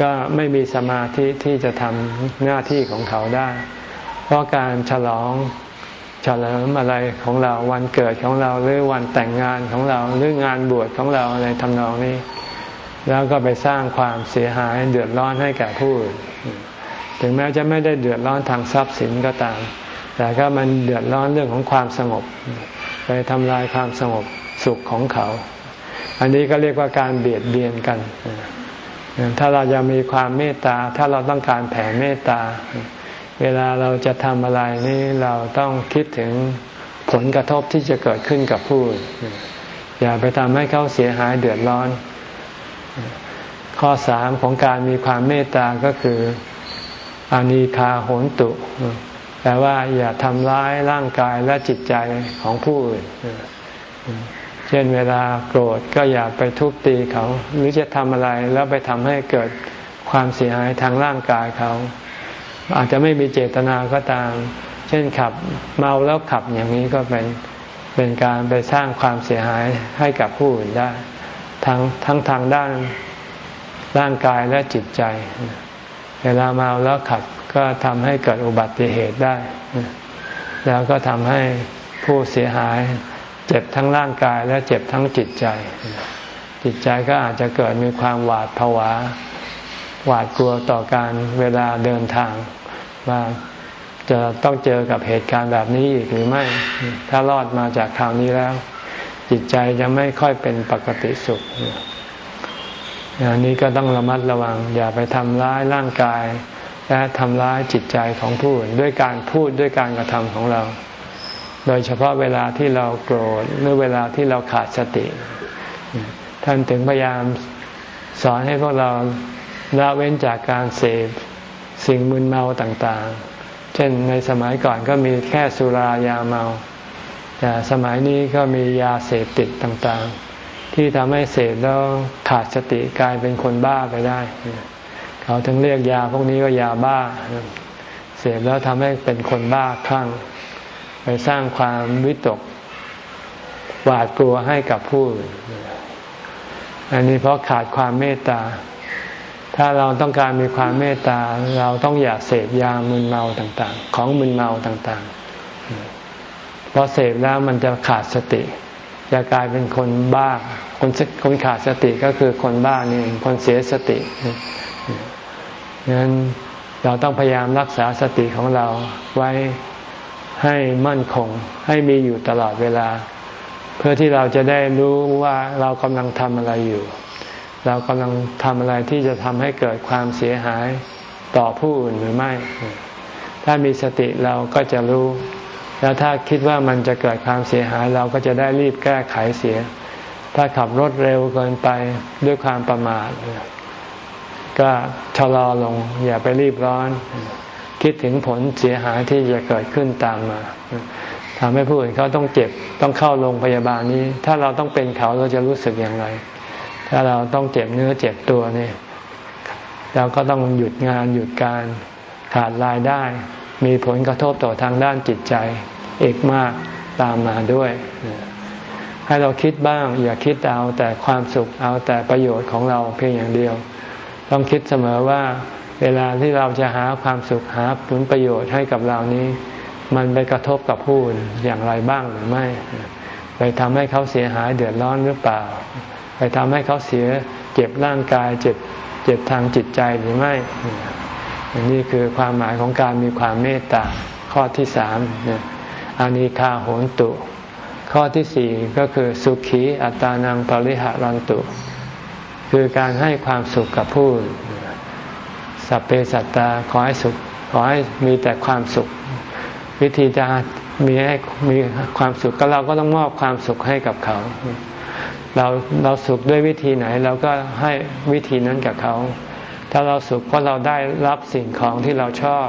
ก็ไม่มีสมาธิที่จะทำหน้าที่ของเขาได้ เพราะการฉลองฉลิมอะไรของเราวันเกิดของเราหรือวันแต่งงานของเราหรืองานบวชของเราอะไรทำนองนี้ แล้วก็ไปสร้างความเสียหายเดือดร้อนให้แก่ผู้อื่น ถึงแม้จะไม่ได้เดือดร้อนทางทรัพย์สินก็ตาม แต่ก็มันเดือดร้อนเรื่องของความสงบ ไปทำลายความสงบสุขของเขา อันนี้ก็เรียกว่าการเบียดเบียนกัน ถ้าเราจะมีความเมตตา ถ้าเราต้องการแผ่เมตตา เวลาเราจะทำอะไรนี่เราต้องคิดถึงผลกระทบที่จะเกิดขึ้นกับผู้อย่าไปทำให้เขาเสียหายเดือดร้อน ข้อสามของการมีความเมตตาก็คือ อานีคาโหนตุแปลว่าอย่าทำร้ายร่างกายและจิตใจของผู้อื่น เช่นเวลาโกรธก็อย่าไปทุบตีเขา หรือจะทำอะไรแล้วไปทำให้เกิดความเสียหายทางร่างกายเขา อาจจะไม่มีเจตนาก็ตาม เช่นขับเมาแล้วขับอย่างนี้ก็เป็นเป็นการไปสร้างความเสียหายให้กับผู้อื่นได้ ทั้งทั้งทางด้านร่างกายและจิตใจ เวลาเมาแล้วขับก็ทำให้เกิดอุบัติเหตุได้ แล้วก็ทำให้ผู้เสียหายเจ็บทั้งร่างกายและเจ็บทั้งจิตใจ จิตใจก็อาจจะเกิดมีความหวาดผวา หวาดกลัวต่อการเวลาเดินทางว่าจะต้องเจอกับเหตุการณ์แบบนี้อีกหรือไม่ ถ้ารอดมาจากคราวนี้แล้ว จิตใจจะไม่ค่อยเป็นปกติสุข อันนี้ก็ต้องระมัดระวัง อย่าไปทำร้ายร่างกาย และทำร้ายจิตใจของผู้อื่นด้วยการพูดด้วยการกระทำของเรา โดยเฉพาะเวลาที่เราโกรธหรือเวลาที่เราขาดสติ ท่านถึงพยายามสอนให้พวกเราละเว้นจากการเสพสิ่งมึนเมาต่างๆ เช่นในสมัยก่อนก็มีแค่สุรายาเมา แต่สมัยนี้ก็มียาเสพติดต่างๆ ที่ทำให้เสพแล้วขาดสติกลายเป็นคนบ้าไปได้ เขาถึงเรียกยาพวกนี้ว่ายาบ้า เสพแล้วทำให้เป็นคนบ้าคลั่ง ไปสร้างความวิตกหวาดกลัวให้กับผู้อื่นอันนี้เพราะขาดความเมตตา ถ้าเราต้องการมีความเมตตา เราต้องอย่าเสพยามึนเมาต่าง ๆ ของมึนเมาต่างๆ เพราะเสพแล้วมันจะขาดสติ จะกลายเป็นคนบ้า คนคนขาดสติก็คือคนบ้านี่คนเสียสติดังนั้นเราต้องพยายามรักษาสติของเราไว้ให้มั่นคง ให้มีอยู่ตลอดเวลา เพื่อที่เราจะได้รู้ว่าเรากำลังทำอะไรอยู่ เรากำลังทำอะไรที่จะทำให้เกิดความเสียหายต่อผู้อื่นหรือไม่ ถ้ามีสติเราก็จะรู้ แล้วถ้าคิดว่ามันจะเกิดความเสียหายเราก็จะได้รีบแก้ไขเสีย ถ้าขับรถเร็วเกินไปด้วยความประมาทก็ชะลอลง อย่าไปรีบร้อน คิดถึงผลเสียหายที่จะเกิดขึ้นตามมาทำให้ผู้อื่นเขาต้องเจ็บต้องเข้าโรงพยาบาลนี้ ถ้าเราต้องเป็นเขาเราจะรู้สึกอย่างไร ถ้าเราต้องเจ็บเนื้อเจ็บตัวนี่เราก็ต้องหยุดงานหยุดการขาดรายได้ มีผลกระทบต่อทางด้านจิตใจ อีกมากตามมาด้วย ให้เราคิดบ้าง อย่าคิดเอาแต่ความสุขเอาแต่ประโยชน์ของเราเพียงอย่างเดียว ต้องคิดเสมอว่าเวลาที่เราจะหาความสุขหาผลประโยชน์ให้กับเรานี้ มันไปกระทบกับผู้อื่นอย่างไรบ้างหรือไม่ไปทำให้เขาเสียหายเดือดร้อนหรือเปล่า ไปทำให้เขาเสียเจ็บร่างกายเจ็บเจ็บทางจิตใจหรือไม่นี่คือความหมายของการมีความเมตตาข้อที่สาม อนิคาโหนตุ ข้อที่สี่ก็คือสุขีอัตานังปริหารันตุ คือการให้ความสุขกับผู้สัพเพสัตตาขอให้สุขขอให้มีแต่ความสุข วิธีจะมีให้มีความสุขก็เราก็ต้องมอบความสุขให้กับเขา เราเราสุขด้วยวิธีไหนเราก็ให้วิธีนั้นกับเขา ถ้าเราสุขเพราะเราได้รับสิ่งของที่เราชอบ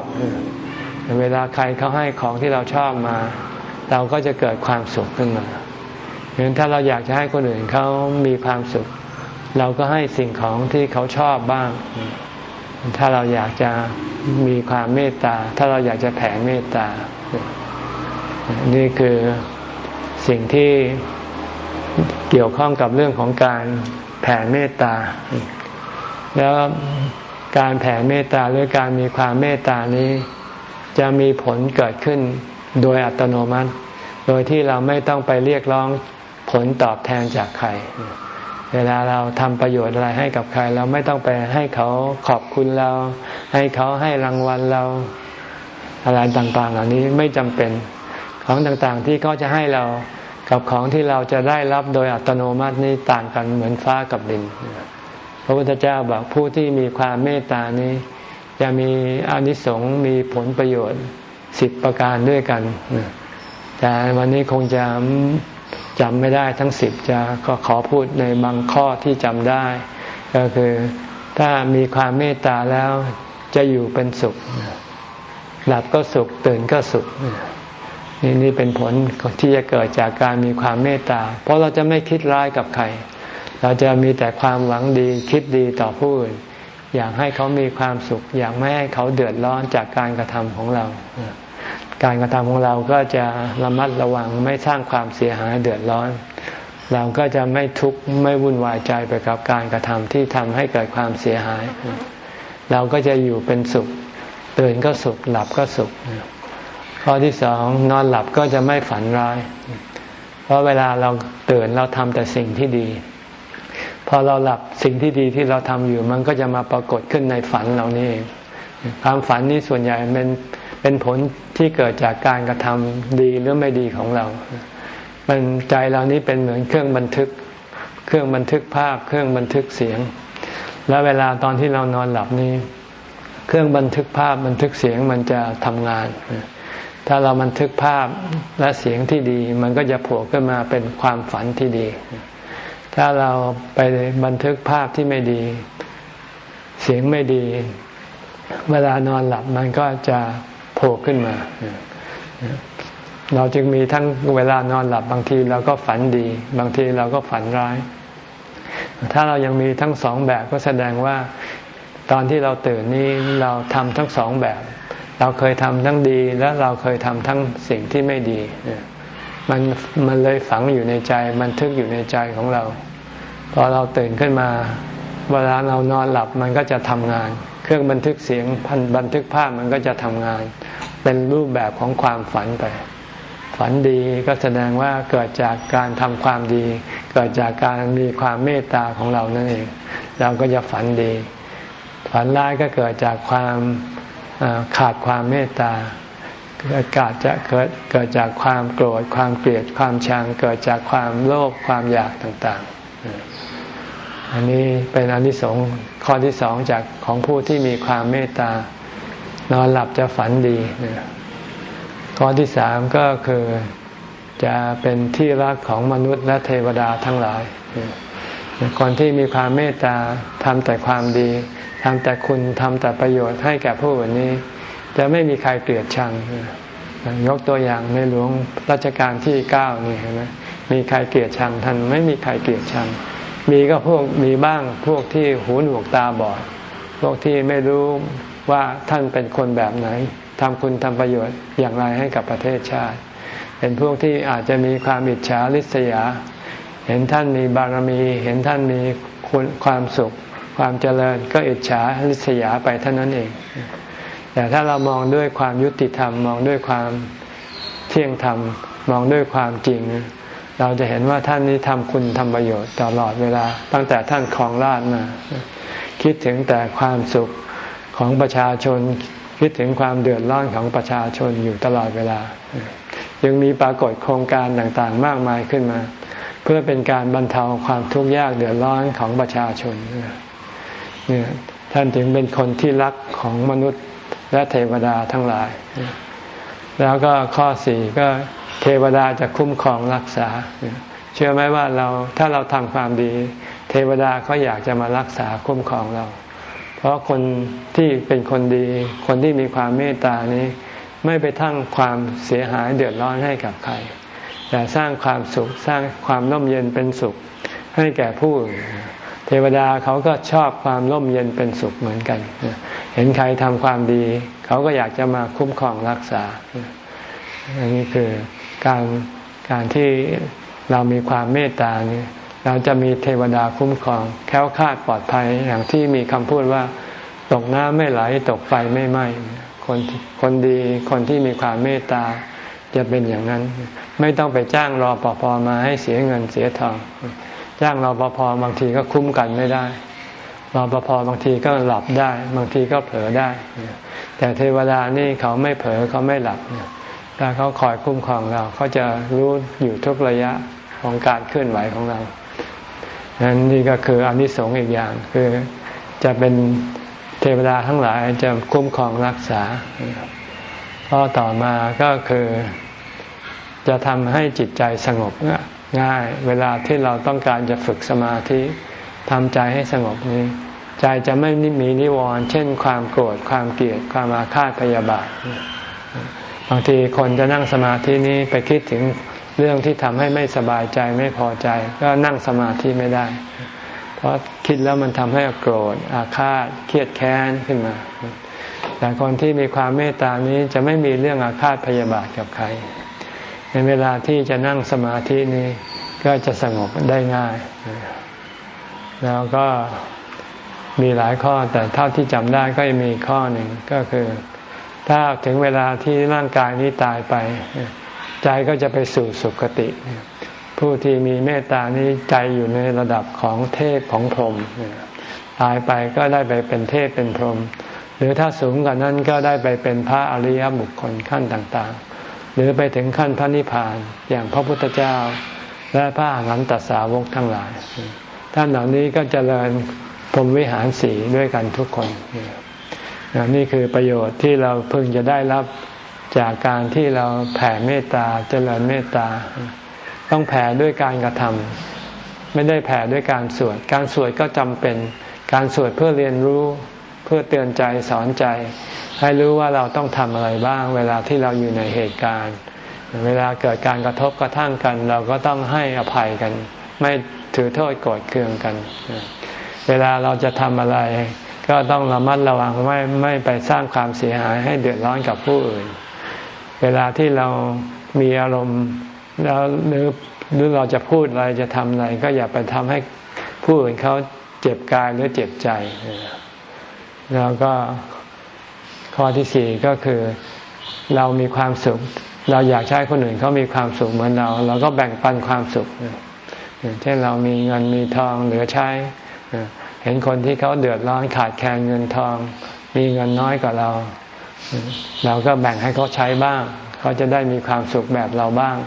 เวลาใครเขาให้ของที่เราชอบมา เราก็จะเกิดความสุขขึ้นมาเพราะนั้นถ้าเราอยากจะให้คนอื่นเขามีความสุข เราก็ให้สิ่งของที่เขาชอบบ้าง ถ้าเราอยากจะมีความเมตตา ถ้าเราอยากจะแผ่เมตตา นี่คือสิ่งที่เกี่ยวข้องกับเรื่องของการแผ่เมตตา แล้วการแผ่เมตตาหรือการมีความเมตตานี้ จะมีผลเกิดขึ้นโดยอัตโนมัติ โดยที่เราไม่ต้องไปเรียกร้องผลตอบแทนจากใคร เวลาเราทำประโยชน์อะไรให้กับใคร เราไม่ต้องไปให้เขาขอบคุณเรา ให้เขาให้รางวัลเราอะไรต่างๆ เหล่านี้ไม่จำเป็นของต่างๆ ที่เขาจะให้เรากับของที่เราจะได้รับโดยอัตโนมัตินี้ต่างกันเหมือนฟ้ากับดิน พระพุทธเจ้าบอกผู้ที่มีความเมตตานี้ จะมีอนิสงส์มีผลประโยชน์สิบประการด้วยกัน แต่วันนี้คงจะจำไม่ได้ทั้งสิบจะก็ขอพูดในบางข้อที่จำได้ ก็คือถ้ามีความเมตตาแล้วจะอยู่เป็นสุข หลับก็สุขตื่นก็สุข นี่นี่เป็นผลที่จะเกิดจากการมีความเมตตา เพราะเราจะไม่คิดร้ายกับใคร เราจะมีแต่ความหวังดีคิดดีต่อผู้อื่น อยากให้เขามีความสุข อยากไม่ให้เขาเดือดร้อนจากการกระทำของเรา การกระทำของเราก็จะระมัดระวังไม่สร้างความเสียหายเดือดร้อน เราก็จะไม่ทุกข์ไม่วุ่นวายใจไปกับการกระทำที่ทำให้เกิดความเสียหาย เราก็จะอยู่เป็นสุขตื่นก็สุขหลับก็สุขข้อที่สองนอนหลับก็จะไม่ฝันร้าย เพราะเวลาเราตื่นเราทำแต่สิ่งที่ดี พอเราหลับสิ่งที่ดีที่เราทำอยู่ มันก็จะมาปรากฏขึ้นในฝันเรานี่ความฝันนี้ส่วนใหญ่เป็นเป็นผลที่เกิดจากการกระทำดีหรือไม่ดีของเรา มันใจเรานี้เป็นเหมือนเครื่องบันทึก เครื่องบันทึกภาพ เครื่องบันทึกเสียง แล้วเวลาตอนที่เรานอนหลับนี้ เครื่องบันทึกภาพบันทึกเสียงมันจะทำงาน ถ้าเราบันทึกภาพและเสียงที่ดี มันก็จะโผล่ขึ้นมาเป็นความฝันที่ดี ถ้าเราไปบันทึกภาพที่ไม่ดี เสียงไม่ดี เวลานอนหลับมันก็จะโผล่ขึ้นมา เราจึงมีทั้งเวลานอนหลับบางทีเราก็ฝันดี บางทีเราก็ฝันร้าย ถ้าเรายังมีทั้งสองแบบก็แสดงว่าตอนที่เราตื่นนี้เราทำทั้งสองแบบ เราเคยทำทั้งดีและเราเคยทำทั้งสิ่งที่ไม่ดี มันมันเลยฝังอยู่ในใจมันทึกอยู่ในใจของเรา พอเราตื่นขึ้นมา เวลาเรานอนหลับมันก็จะทำงาน เครื่องบันทึกเสียงพันบันทึกภาพมันก็จะทำงาน เป็นรูปแบบของความฝันไป ฝันดีก็แสดงว่าเกิดจากการทำความดี เกิดจากการมีความเมตตาของเรานั่นเอง เราก็จะฝันดี ฝันร้ายก็เกิดจากความขาดความเมตตา เกิดจะเกิดเกิดจากความโกรธความเกลียดความชัง เกิดจากความโลภความอยากต่างๆ อันนี้เป็นอนนิสงส์ข้อที่สองจากของผู้ที่มีความเมตตานอนหลับจะฝันดีข้อที่สามก็คือจะเป็นที่รักของมนุษย์และเทวดาทั้งหลายคนที่มีความเมตตาทำแต่ความดีทำแต่คุณทำแต่ประโยชน์ให้แก่ผู้อื่นนี้ จะไม่มีใครเกลียดชังยกตัวอย่างในหลวงรัชกาลที่เก้านี่เห็นไหมมีใครเกลียดชังท่านไม่มีใครเกลียดชัง มีก็พวกมีบ้างพวกที่หูหนวกตาบอด พวกที่ไม่รู้ว่าท่านเป็นคนแบบไหนทำคุณทำประโยชน์อย่างไรให้กับประเทศชาติ เป็นพวกที่อาจจะมีความอิจฉาริษยา เห็นท่านมีบารมี เห็นท่านมีคุณความสุข ความเจริญก็อิจฉาริษยาไปเท่านั้นเอง แต่ถ้าเรามองด้วยความยุติธรรม มองด้วยความเที่ยงธรรม มองด้วยความจริง เราจะเห็นว่าท่านนี้ทำคุณทำประโยชน์ตลอดเวลา ตั้งแต่ท่านครองราชมา คิดถึงแต่ความสุขของประชาชน คิดถึงความเดือดร้อนของประชาชนอยู่ตลอดเวลา ยังมีปรากฏโครงการต่างๆ มากมายขึ้นมา เพื่อเป็นการบรรเทาความทุกข์ยากเดือดร้อนของประชาชนเนี่ยท่านถึงเป็นคนที่รักของมนุษย์ และเทวดาทั้งหลาย แล้วก็ข้อสี่ก็เทวดาจะคุ้มครองรักษา เชื่อไหมว่าเราถ้าเราทำความดี เทวดาเขาอยากจะมารักษาคุ้มครองเรา เพราะคนที่เป็นคนดี คนที่มีความเมตตานี้ ไม่ไปทั้งความเสียหายเดือดร้อนให้กับใคร แต่สร้างความสุขสร้างความร่มเย็นเป็นสุขให้แก่ผู้อื่นเทวดาเขาก็ชอบความร่มเย็นเป็นสุขเหมือนกัน เห็นใครทำความดี เขาก็อยากจะมาคุ้มครองรักษา อันนี้คือการการที่เรามีความเมตตานี้เราจะมีเทวดาคุ้มครอง แค้วคาดปลอดภัยอย่างที่มีคำพูดว่า ตกน้ำไม่ไหลตกไฟไม่ไหม้คนคนดีคนที่มีความเมตตาจะเป็นอย่างนั้น ไม่ต้องไปจ้างรอปภมาให้เสียเงินเสียทองจ้างรอปภบางทีก็คุ้มกันไม่ได้ รอปภบางทีก็หลับได้ บางทีก็เผลอได้ แต่เทวดานี่เขาไม่เผลอเขาไม่หลับถ้าเขาคอยคุ้มครองเราเขาจะรู้อยู่ทุกระยะของการเคลื่อนไหวของเรานั้นนี่ก็คืออนิสงส์อีกอย่างคือจะเป็นเทวดาทั้งหลายจะคุ้มครองรักษาข้อต่อมาก็คือจะทำให้จิตใจสงบง่าย เวลาที่เราต้องการจะฝึกสมาธิทำใจให้สงบนี้ ใจจะไม่มีนิวรณ์เช่น ความโกรธความเกลียดความอาฆาตพยาบาทบางทีคนจะนั่งสมาธินี้ไปคิดถึงเรื่องที่ทำให้ไม่สบายใจไม่พอใจ ก็นั่งสมาธิไม่ได้ เพราะคิดแล้วมันทำให้โกรธ อาฆาตเครียดแค้นขึ้นมา แต่คนที่มีความเมตตานี้จะไม่มีเรื่องอาฆาตพยาบาทกับใคร ในเวลาที่จะนั่งสมาธินี้ ก็จะสงบได้ง่าย แล้วก็ มีหลายข้อแต่เท่าที่จำได้ก็มีข้อหนึ่งก็คือ ถ้าถึงเวลาที่ร่างกายนี้ตายไป ใจก็จะไปสู่สุคติ ผู้ที่มีเมตตานี้ใจอยู่ในระดับของเทพของพรหมตายไปก็ได้ไปเป็นเทพเป็นพรหมหรือถ้าสูงกว่านั้นก็ได้ไปเป็นพระอริยบุคคลขั้นต่างๆ หรือไปถึงขั้นพระนิพพานอย่างพระพุทธเจ้า และพระอรหันตสาวกทั้งหลาย ท่านเหล่านี้ก็จเจริญ พรมวิหารสีด้วยกันทุกคน นี่คือประโยชน์ที่เราพึงจะได้รับจากการที่เราแผ่เมตตาเจริญเมตตา ต้องแผ่ด้วยการกระทำไม่ได้แผ่ด้วยการสวด การสวดก็จำเป็น การสวดเพื่อเรียนรู้เพื่อเตือนใจสอนใจ ให้รู้ว่าเราต้องทำอะไรบ้าง เวลาที่เราอยู่ในเหตุการณ์ เวลาเกิดการกระทบกระทั่งกัน เราก็ต้องให้อภัยกัน ไม่ถือโทษโกรธเคืองกัน เวลาเราจะทำอะไร ก็ต้องระมัดระวังไม่ไม่ไปสร้างความเสียหายให้เดือดร้อนกับผู้อื่น เวลาที่เรามีอารมณ์แล้วหรือหรือเราจะพูดอะไรจะทำอะไรก็อย่าไปทำให้ผู้อื่นเขาเจ็บกายหรือเจ็บใจ แล้วก็ข้อที่สี่ก็คือเรามีความสุข เราอยากใช้คนอื่นเขามีความสุขเหมือนเรา เราก็แบ่งปันความสุขเช่นเรามีเงินมีทองเหลือใช้ เห็นคนที่เขาเดือดร้อนขาดแคลนเงินทอง มีเงินน้อยกว่าเรา เราก็แบ่งให้เขาใช้บ้าง เขาจะได้มีความสุขแบบเราบ้าง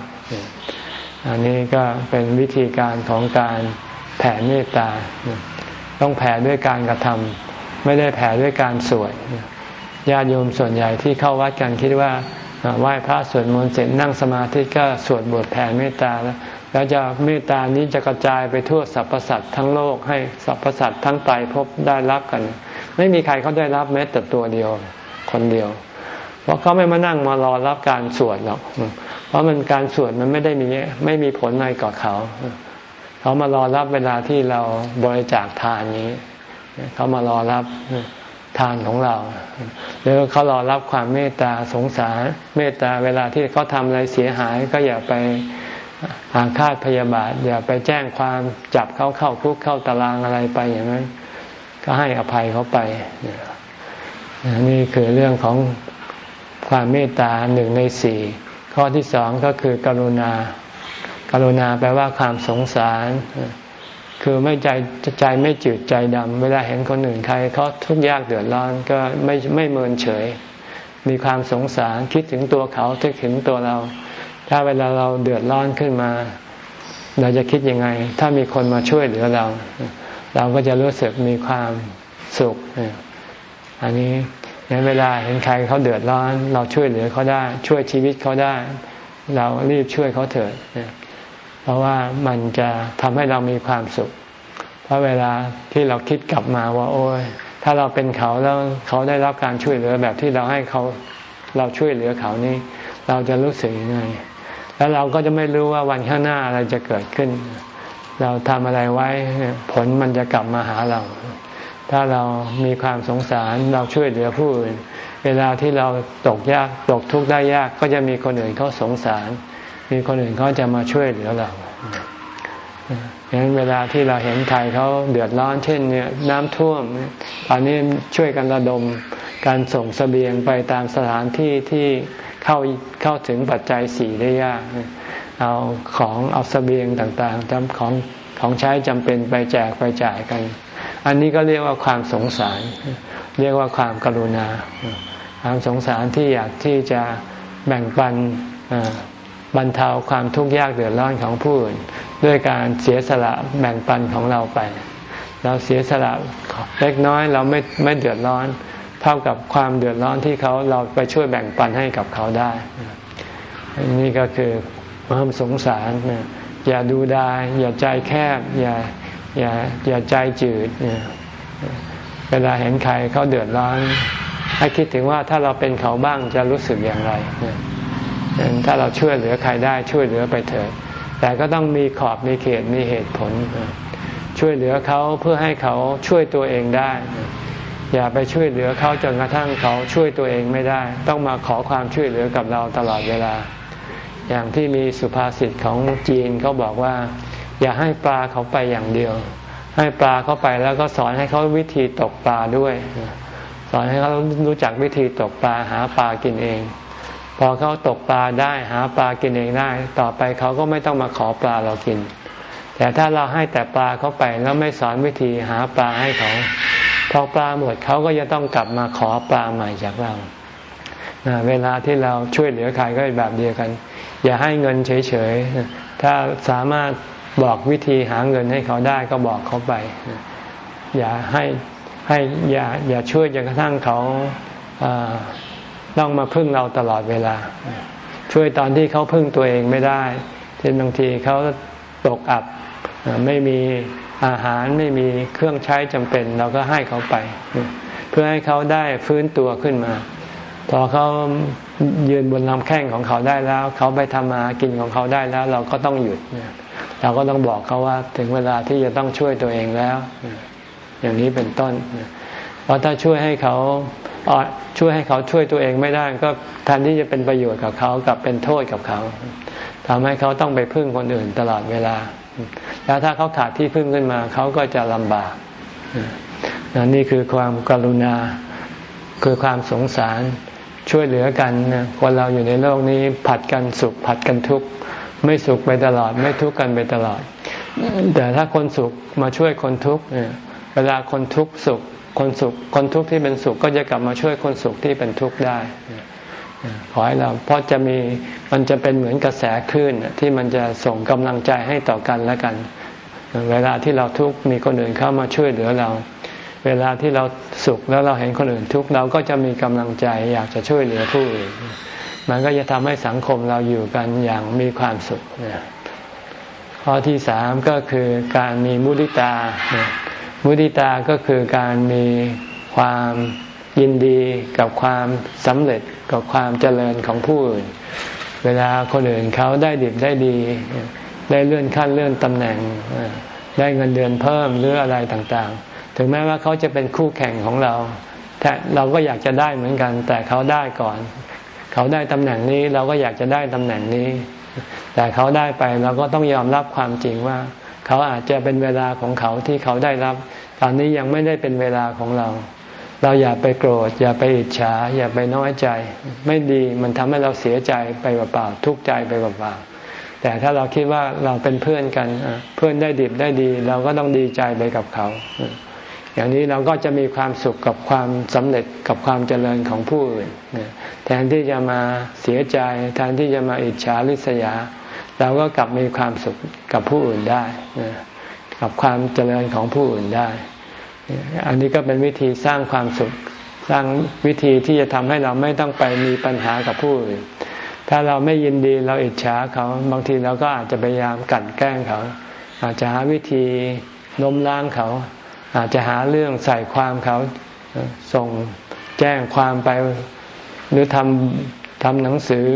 อันนี้ก็เป็นวิธีการของการแผ่เมตตา ต้องแผ่ด้วยการกระทำไม่ได้แผ่ด้วยการสวดญาติโยมส่วนใหญ่ที่เข้าวัดกันคิดว่าไหว้พระสวดมนต์เสร็จนั่งสมาธิก็สวดบทแผ่เมตตาแล้ว แล้วจะเมตตานี้จะกระจายไปทั่วสรรพสัตว์ทั้งโลกให้สรรพสัตว์ทั้งไตรภพได้รับกัน ไม่มีใครเขาได้รับแม้แต่ตัวเดียวคนเดียว เพราะเขาไม่มานั่งมารอรับการสวดหรอก เพราะมันการสวดมันไม่ได้มีไม่มีผลอะไรกับเขา เขามารอรับเวลาที่เราบริจาคทานนี้ เขามารอรับทานของเราหรือเขารอรับความเมตตาสงสารเมตตาเวลาที่เขาทำอะไรเสียหายก็อย่าไป อาฆาตพยาบาท อย่าไปแจ้งความจับเขาเข้าคุกเข้าตารางอะไรไปอย่างนั้น ก็ให้อภัยเขาไปนี่คือเรื่องของความเมตตาหนึ่งในสี่ข้อที่สองก็คือกรุณา กรุณาแปลว่าความสงสาร คือไม่ใจใจไม่จืดใจดำเวลาเห็นคนอื่นใครเขาทุกข์ยากเดือดร้อนก็ไม่ไม่เมินเฉย มีความสงสารคิดถึงตัวเขาคิดถึงตัวเรา ถ้าเวลาเราเดือดร้อนขึ้นมา เราจะคิดยังไง ถ้ามีคนมาช่วยเหลือเรา เราก็จะรู้สึกมีความสุข อันนี้งั้นเวลาเห็นใครเขาเดือดร้อน เราช่วยเหลือเขาได้ ช่วยชีวิตเขาได้ เรารีบช่วยเขาเถิดเพราะว่ามันจะทำให้เรามีความสุข เพราะเวลาที่เราคิดกลับมาว่า โอ้ยถ้าเราเป็นเขาแล้วเขาได้รับการช่วยเหลือแบบที่เราให้เขาเราช่วยเหลือเขานี่เราจะรู้สึกยังไง แล้วเราก็จะไม่รู้ว่าวันข้างหน้าอะไรจะเกิดขึ้น เราทำอะไรไว้ผลมันจะกลับมาหาเรา ถ้าเรามีความสงสารเราช่วยเหลือผู้อื่น เวลาที่เราตกยากตกทุกข์ได้ยากก็จะมีคนอื่นเขาสงสาร มีคนอื่นเขาจะมาช่วยเหลือเราดังนั้นเวลาที่เราเห็นใครเขาเดือดร้อนเช่นเนี่ยน้ำท่วมตอนนี้ช่วยกันระดมการส่งสเสบียงไปตามสถานที่ที่ เข้าเข้าถึงปัจจัยสี่ได้ยาก เอาของเอาสเสบียงต่างๆจำของของใช้จำเป็นไปแจกไปจ่ายกัน อันนี้ก็เรียกว่าความสงสาร เรียกว่าความกรุณา ความสงสารที่อยากที่จะแบ่งปันบรรเทาความทุกข์ยากเดือดร้อนของผู้อื่นด้วยการเสียสละแบ่งปันของเราไป เราเสียสละเล็กน้อยเราไม่ไม่เดือดร้อน เท่ากับความเดือดร้อนที่เขาเราไปช่วยแบ่งปันให้กับเขาได้นี่ก็คือความสงสารอย่าดูดายอย่าใจแคบ อย่าอย่าอย่าใจจืดเวลาเห็นใครเขาเดือดร้อน ให้คิดถึงว่าถ้าเราเป็นเขาบ้างจะรู้สึกอย่างไรถ้าเราช่วยเหลือใครได้ช่วยเหลือไปเถิดแต่ก็ต้องมีขอบมีเขตมีเหตุผล ช่วยเหลือเขาเพื่อให้เขาช่วยตัวเองได้ อย่าไปช่วยเหลือเขาจนกระทั่งเขาช่วยตัวเองไม่ได้ ต้องมาขอความช่วยเหลือกับเราตลอดเวลา อย่างที่มีสุภาษิตของจีนเขาบอกว่า อย่าให้ปลาเขาไปอย่างเดียว ให้ปลาเขาไปแล้วก็สอนให้เขาวิธีตกปลาด้วย สอนให้เขารู้จักวิธีตกปลาหาปลากินเอง พอเขาตกปลาได้หาปลากินเองได้ ต่อไปเขาก็ไม่ต้องมาขอปลาเรากิน แต่ถ้าเราให้แต่ปลาเขาไปแล้วไม่สอนวิธีหาปลาให้เขา พอปลาหมดเขาก็จะต้องกลับมาขอปลาใหม่จากเราเวลาที่เราช่วยเหลือใครก็แบบเดียวกัน อย่าให้เงินเฉยๆ ถ้าสามารถบอกวิธีหาเงินให้เขาได้ก็บอกเขาไป อย่าให้ให้อย่าอย่าช่วยจนกระทั่งเขาต้องมาพึ่งเราตลอดเวลา ช่วยตอนที่เขาพึ่งตัวเองไม่ได้เช่นบางทีเขาตกอับไม่มี อาหารไม่มีเครื่องใช้จำเป็น เราก็ให้เขาไป เพื่อให้เขาได้ฟื้นตัวขึ้นมา พอเขายืนบนลำแข้งของเขาได้แล้ว เขาไปทำมากินของเขาได้แล้ว เราก็ต้องหยุด เราก็ต้องบอกเขาว่า ถึงเวลาที่จะต้องช่วยตัวเองแล้ว อย่างนี้เป็นต้นเพราะถ้าช่วยให้เขาช่วยให้เขาช่วยตัวเองไม่ได้ ก็แทนที่จะเป็นประโยชน์กับเขากับเป็นโทษกับเขาทำให้เขาต้องไปพึ่งคนอื่นตลอดเวลา แล้วถ้าเขาขาดที่พึ่งขึ้นมา เขาก็จะลำบากนี่คือความกรุณา คือความสงสารช่วยเหลือกันคนเราอยู่ในโลกนี้ผัดกันสุขผัดกันทุกข์ไม่สุขไปตลอด ไม่ทุกข์กันไปตลอด แต่ถ้าคนสุขมาช่วยคนทุกข์เวลาคนทุกข์สุข คนสุขคนทุกข์ที่เป็นสุขก็จะกลับมาช่วยคนสุขที่เป็นทุกข์ได้ ขอให้เราเพราะจะมีมันจะเป็นเหมือนกระแสคลื่นที่มันจะส่งกำลังใจให้ต่อกันและกัน เวลาที่เราทุกข์มีคนอื่นเข้ามาช่วยเหลือเรา เวลาที่เราสุขแล้วเราเห็นคนอื่นทุกข์เราก็จะมีกำลังใจอยากจะช่วยเหลือผู้อื่นมันก็จะทำให้สังคมเราอยู่กันอย่างมีความสุขข้อที่สามก็คือการมีมุติตา มุติตาก็คือการมีความ ยินดีกับความสำเร็จกับความเจริญของผู้อื่น เวลาคนอื่นเขาได้ดิบได้ดี ได้เลื่อนขั้นเลื่อนตำแหน่ง ได้เงินเดือนเพิ่มหรืออะไรต่างๆ ถึงแม้ว่าเขาจะเป็นคู่แข่งของเรา แต่เราก็อยากจะได้เหมือนกัน แต่เขาได้ก่อน เขาได้ตำแหน่งนี้เราก็อยากจะได้ตำแหน่งนี้ แต่เขาได้ไปเราก็ต้องยอมรับความจริงว่าเขาอาจจะเป็นเวลาของเขาที่เขาได้รับ ตอนนี้ยังไม่ได้เป็นเวลาของเรา เราอย่าไปโกรธ อย่าไปอิจฉา อย่าไปน้อยใจ ไม่ดีมันทำให้เราเสียใจไปเปล่าๆทุกข์ใจไปเปล่าๆแต่ถ้าเราคิดว่าเราเป็นเพื่อนกันเพื่อนได้ดิบได้ดี เราก็ต้องดีใจไปกับเขา อย่างนี้เราก็จะมีความสุขกับความสำเร็จกับความเจริญของผู้อื่นแทนที่จะมาเสียใจ แทนที่จะมาอิจฉาริษยา เราก็กลับมีความสุขกับผู้อื่นได้ กับความเจริญของผู้อื่นได้ อันนี้ก็เป็นวิธีสร้างความสุข สร้างวิธีที่จะทำให้เราไม่ต้องไปมีปัญหากับผู้อื่นถ้าเราไม่ยินดีเราอิจฉาเขาบางทีเราก็อาจจะพยายามกั่นแกล้งเขา อาจจะหาวิธีล้มล้างเขา อาจจะหาเรื่องใส่ความเขาส่งแจ้งความไป หรือทำทำหนังสือ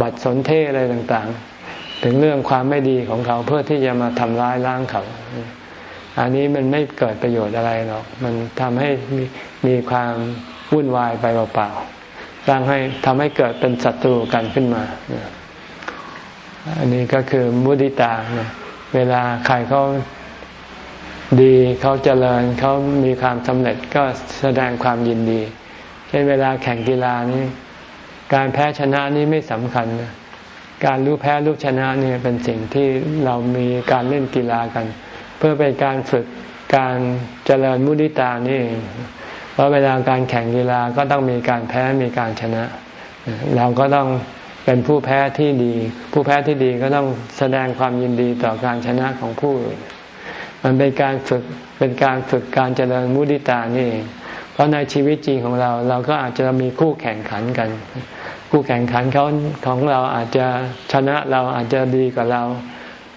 บัตรสนเทศอะไรต่างๆ ถึงเรื่องความไม่ดีของเขาเพื่อที่จะมาทำร้ายล้างเขา อันนี้มันไม่เกิดประโยชน์อะไรหรอก มันทำให้มีมีความวุ่นวายไปเปล่าๆสร้างให้ทำให้เกิดเป็นศัตรูกันขึ้นมา อันนี้ก็คือมุติตาเวลาใครเขาดีเขาเจริญเขามีความสำเร็จก็แสดงความยินดี เช่นเวลาแข่งกีฬานี้ การแพ้ชนะนี้ไม่สำคัญการรู้แพ้รู้ชนะนี่เป็นสิ่งที่เรามีการเล่นกีฬากัน เพื่อเป็นการฝึกการเจริญมุติตานี่เพราะเวลาการแข่งกีฬาก็ต้องมีการแพ้มีการชนะ เราก็ต้องเป็นผู้แพ้ที่ดี ผู้แพ้ที่ดีก็ต้องแสดงความยินดีต่อการชนะของผู้อื่นมันเป็นการฝึกเป็นการฝึกการเจริญมุติตานี่เองเพราะในชีวิตจริงของเราเราก็อาจจะมีคู่แข่งขันกัน คู่แข่งขันเขาของเราอาจจะชนะเราอาจจะดีกว่าเรา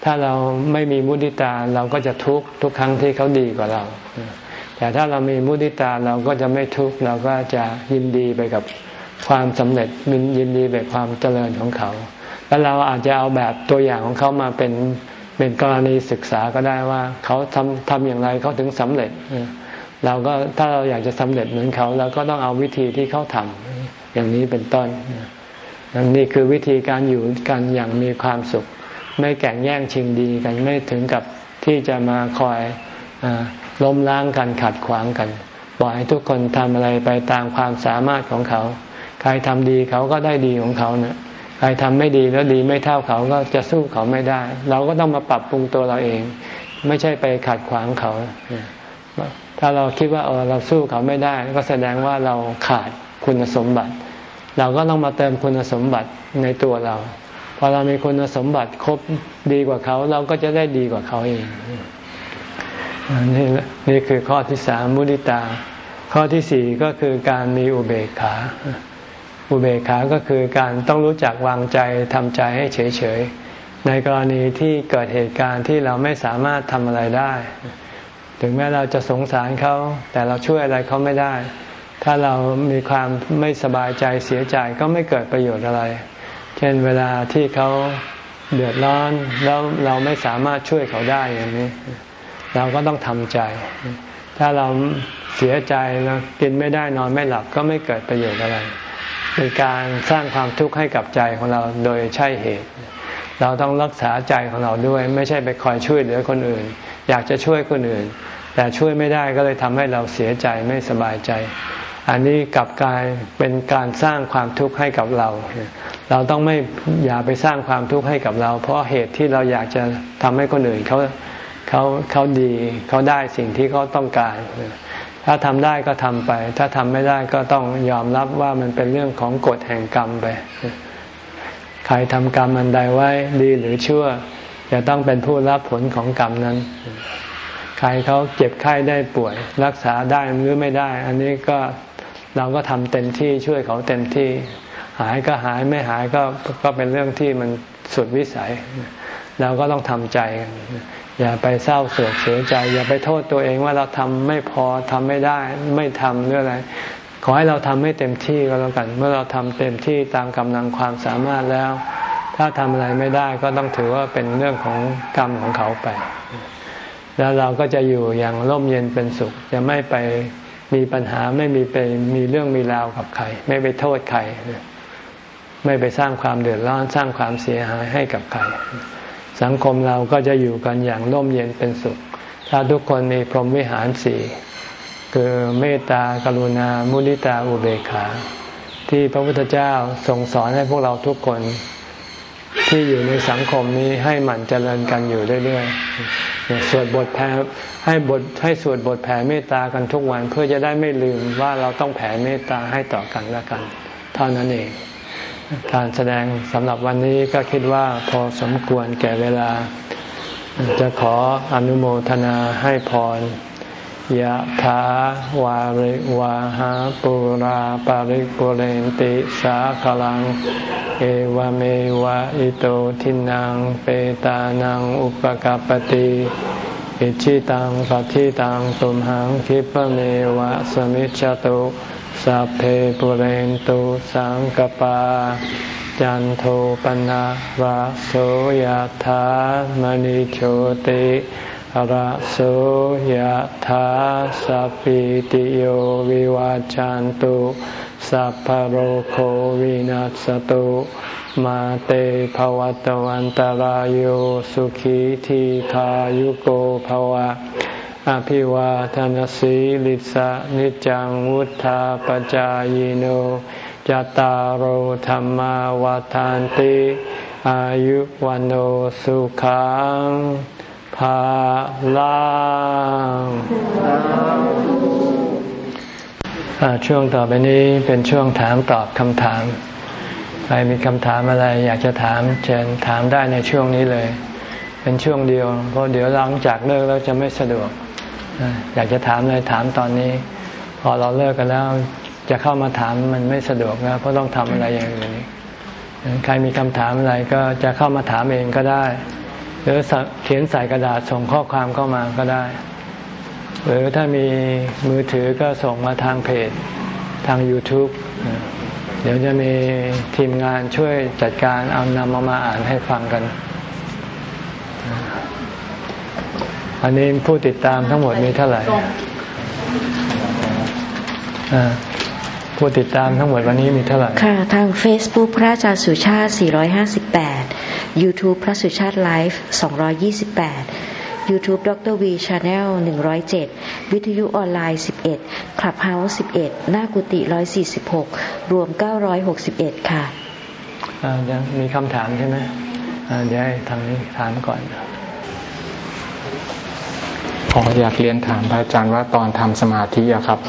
ถ้าเราไม่มีมุติตาเราก็จะทุกข์ทุกครั้งที่เขาดีกว่าเรา แต่ถ้าเรามีมุติตาเราก็จะไม่ทุกข์เราก็จะยินดีไปกับความสำเร็จยินดีไปความเจริญของเขา แล้วเราอาจจะเอาแบบตัวอย่างของเขามาเป็นเป็นกรณีศึกษาก็ได้ว่าเขาทำทำอย่างไรเขาถึงสำเร็จเราก็ถ้าเราอยากจะสำเร็จเหมือนเขาเราก็ต้องเอาวิธีที่เขาทำอย่างนี้เป็นต้นนี่คือวิธีการอยู่กันอย่างมีความสุข ไม่แข่งแย่งชิงดีกันไม่ถึงกับที่จะมาคอยล้มล้างกันขัดขวางกันปล่อยให้ทุกคนทำอะไรไปตามความสามารถของเขา ใครทำดีเขาก็ได้ดีของเขาเนะี่ยใครทำไม่ดีแล้วดีไม่เท่าเขาก็จะสู้เขาไม่ได้ เราก็ต้องมาปรับปรุงตัวเราเอง ไม่ใช่ไปขัดขวางเขา ถ้าเราคิดว่าเออเราสู้เขาไม่ได้ ก็แสดงว่าเราขาดคุณสมบัติ เราก็ต้องมาเติมคุณสมบัติในตัวเรา อเรามีคุณสมบัติครบดีกว่าเขา เราก็จะได้ดีกว่าเขาเองนี่นี่คือข้อที่สามมุติตา ข้อที่สี่ก็คือการมีอุเบกขา อุเบกขาก็คือการต้องรู้จักวางใจทำใจให้เฉยๆในกรณีที่เกิดเหตุการณ์ที่เราไม่สามารถทำอะไรได้ ถึงแม้เราจะสงสารเขาแต่เราช่วยอะไรเขาไม่ได้ ถ้าเรามีความไม่สบายใจเสียใจก็ไม่เกิดประโยชน์อะไร ช่นเวลาที่เขาเดือดร้อนแล้วเราไม่สามารถช่วยเขาได้อย่างนี้ เราก็ต้องทำใจ ถ้าเราเสียใจแล้วกินไม่ได้นอนไม่หลับก็ไม่เกิดประโยชน์อะไรเป็นการสร้างความทุกข์ให้กับใจของเราโดยใช่เหตุ เราต้องรักษาใจของเราด้วย ไม่ใช่ไปคอยช่วยเหลือคนอื่น อยากจะช่วยคนอื่น แต่ช่วยไม่ได้ก็เลยทำให้เราเสียใจไม่สบายใจ อันนี้กลับกลายเป็นการสร้างความทุกข์ให้กับเรา เราต้องไม่อย่าไปสร้างความทุกข์ให้กับเรา เพราะเหตุที่เราอยากจะทำให้คนอื่นเขาเขาเขาดีเขาได้สิ่งที่เขาต้องการ ถ้าทำได้ก็ทำไป ถ้าทำไม่ได้ก็ต้องยอมรับว่ามันเป็นเรื่องของกฎแห่งกรรมไป ใครทำกรรมอันใดไว้ดีหรือชั่วจะต้องเป็นผู้รับผลของกรรมนั้นใครเขาเจ็บไข้ได้ป่วย รักษาได้หรือไม่ได้ อันนี้ก็ เราก็ทำเต็มที่ช่วยเขาเต็มที่ หายก็หายไม่หายก็ก็เป็นเรื่องที่มันสุดวิสัย เราก็ต้องทำใจ อย่าไปเศร้าโศกเสียใจ อย่าไปโทษตัวเองว่าเราทำไม่พอทำไม่ได้ ไม่ทำหรืออะไร ขอให้เราทำให้เต็มที่ก็แล้วกัน เมื่อเราทำเต็มที่ตามกำลังความสามารถแล้ว ถ้าทำอะไรไม่ได้ก็ต้องถือว่าเป็นเรื่องของกรรมของเขาไป แล้วเราก็จะอยู่อย่างร่มเย็นเป็นสุขจะไม่ไป มีปัญหาไม่มีไปมีเรื่องมีราวกับใคร ไม่ไปโทษใครไม่ไปสร้างความเดือดร้อนสร้างความเสียหายให้กับใคร สังคมเราก็จะอยู่กันอย่างร่มเย็นเป็นสุข ถ้าทุกคนมีพรหมวิหารสี่คือเมตตากรุณา มุนิตาอุเบกขา ที่พระพุทธเจ้าทรงสอนให้พวกเราทุกคนที่อยู่ในสังคมนี้ให้หมั่นเจริญกันอยู่เรื่อยๆ สวดบทแผ่ให้บทให้สวดบทแผ่เมตตากันทุกวัน เพื่อจะได้ไม่ลืมว่าเราต้องแผ่เมตตาให้ต่อกันและกัน เท่านั้นเอง การแสดงสำหรับวันนี้ก็คิดว่าพอสมควรแก่เวลา จะขออนุโมทนาให้พร ยะถาวาริวาหาปุราปาริปุเรนติสาคลัง เอวเมวะอิโตทินังเปตานังอุปกาปติอิชิตังปัฏิตังตุมหังคิปเมวะสมิจจตุสัพเพปุเรนตุสังกปา จันโทปนะระโสยธามณิโชติ ระโสยธาสัพพิติโยวิวาจันตุสัพพโรโควินัสตุมาเตภวัตวันตารโยสุขีทีขายุโกภวะ อภิวาทานสีลิสะนิจังวุธาปจายโนจตารโธรรมวาทานติ อายุวันโอสุขัง ภาลังช่วงต่อไปนี้เป็นช่วงถามตอบคำถาม ใครมีคำถามอะไร อยากจะถามเชิญถามได้ในช่วงนี้เลย เป็นช่วงเดียว เพราะเดี๋ยวหลังจากเลิกแล้วจะไม่สะดวก อยากจะถามอะไรถามตอนนี้ พอเราเลิกกันแล้วจะเข้ามาถามมันไม่สะดวกนะเพราะต้องทำอะไรอย่างอื่นใครมีคำถามอะไรก็จะเข้ามาถามเองก็ได้ หรือเขียนใส่กระดาษส่งข้อความเข้ามาก็ได้ หรือถ้ามีมือถือก็ส่งมาทางเพจทาง YouTube เดี๋ยวจะมีทีมงานช่วยจัดการเอานำมามาอ่านให้ฟังกัน อันนี้ผู้ติดตามทั้งหมดมีเท่าไหร่ผู้ติดตามทั้งหมดวันนี้มีเท่าไหร่ ค่ะ ทาง Facebook พระอาจารย์สุชาติ 458 YouTube พระสุชาติไลฟ์228 YouTube ดร V Channel 107 วิทยุออนไลน์ 11 Clubhouse 11 หน้ากุฏิ146 รวม 961 ค่ะยังมีคำถามใช่ไหมเดี๋ยวให้ทางนี้ถามก่อนขออยากเรียนถามพระอาจารย์ว่าตอนทำสมาธิอะครับ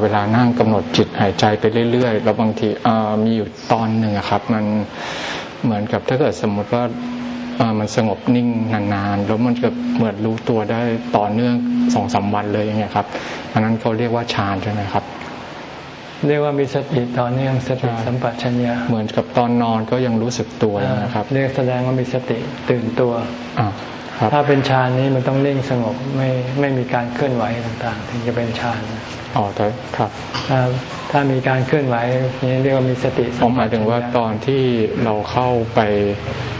เวลานั่งกำหนดจิตหายใจไปเรื่อยๆแล้วบางทีมีอยู่ตอนหนึ่งครับ มัน เหมือนกับถ้าเกิดสมมติว่ามันสงบนิ่งนานๆ แล้วมันก็เหมือนรู้ตัวได้ต่อเนื่องสองสาวันเลยอย่างเงี้ยครับ อันนั้นเขาเรียกว่าฌานใช่ไหมครับ เรียกว่ามีสติต่อเนื่องสติสัมปชัญญะเหมือนกับตอนนอนก็ยังรู้สึกตัวนะครับ เรียกแสดงว่ามีสติตื่นตัวถ้าเป็นฌานนี้มันต้องนิ่งสงบไม่ไม่มีการเคลื่อนไหวต่างๆ ถึงจะเป็นฌานอ๋อครับถ้า ถ้ามีการเคลื่อนไหวนี่เรียกว่ามีสติผมหมายถึงว่าตอนที่เราเข้าไป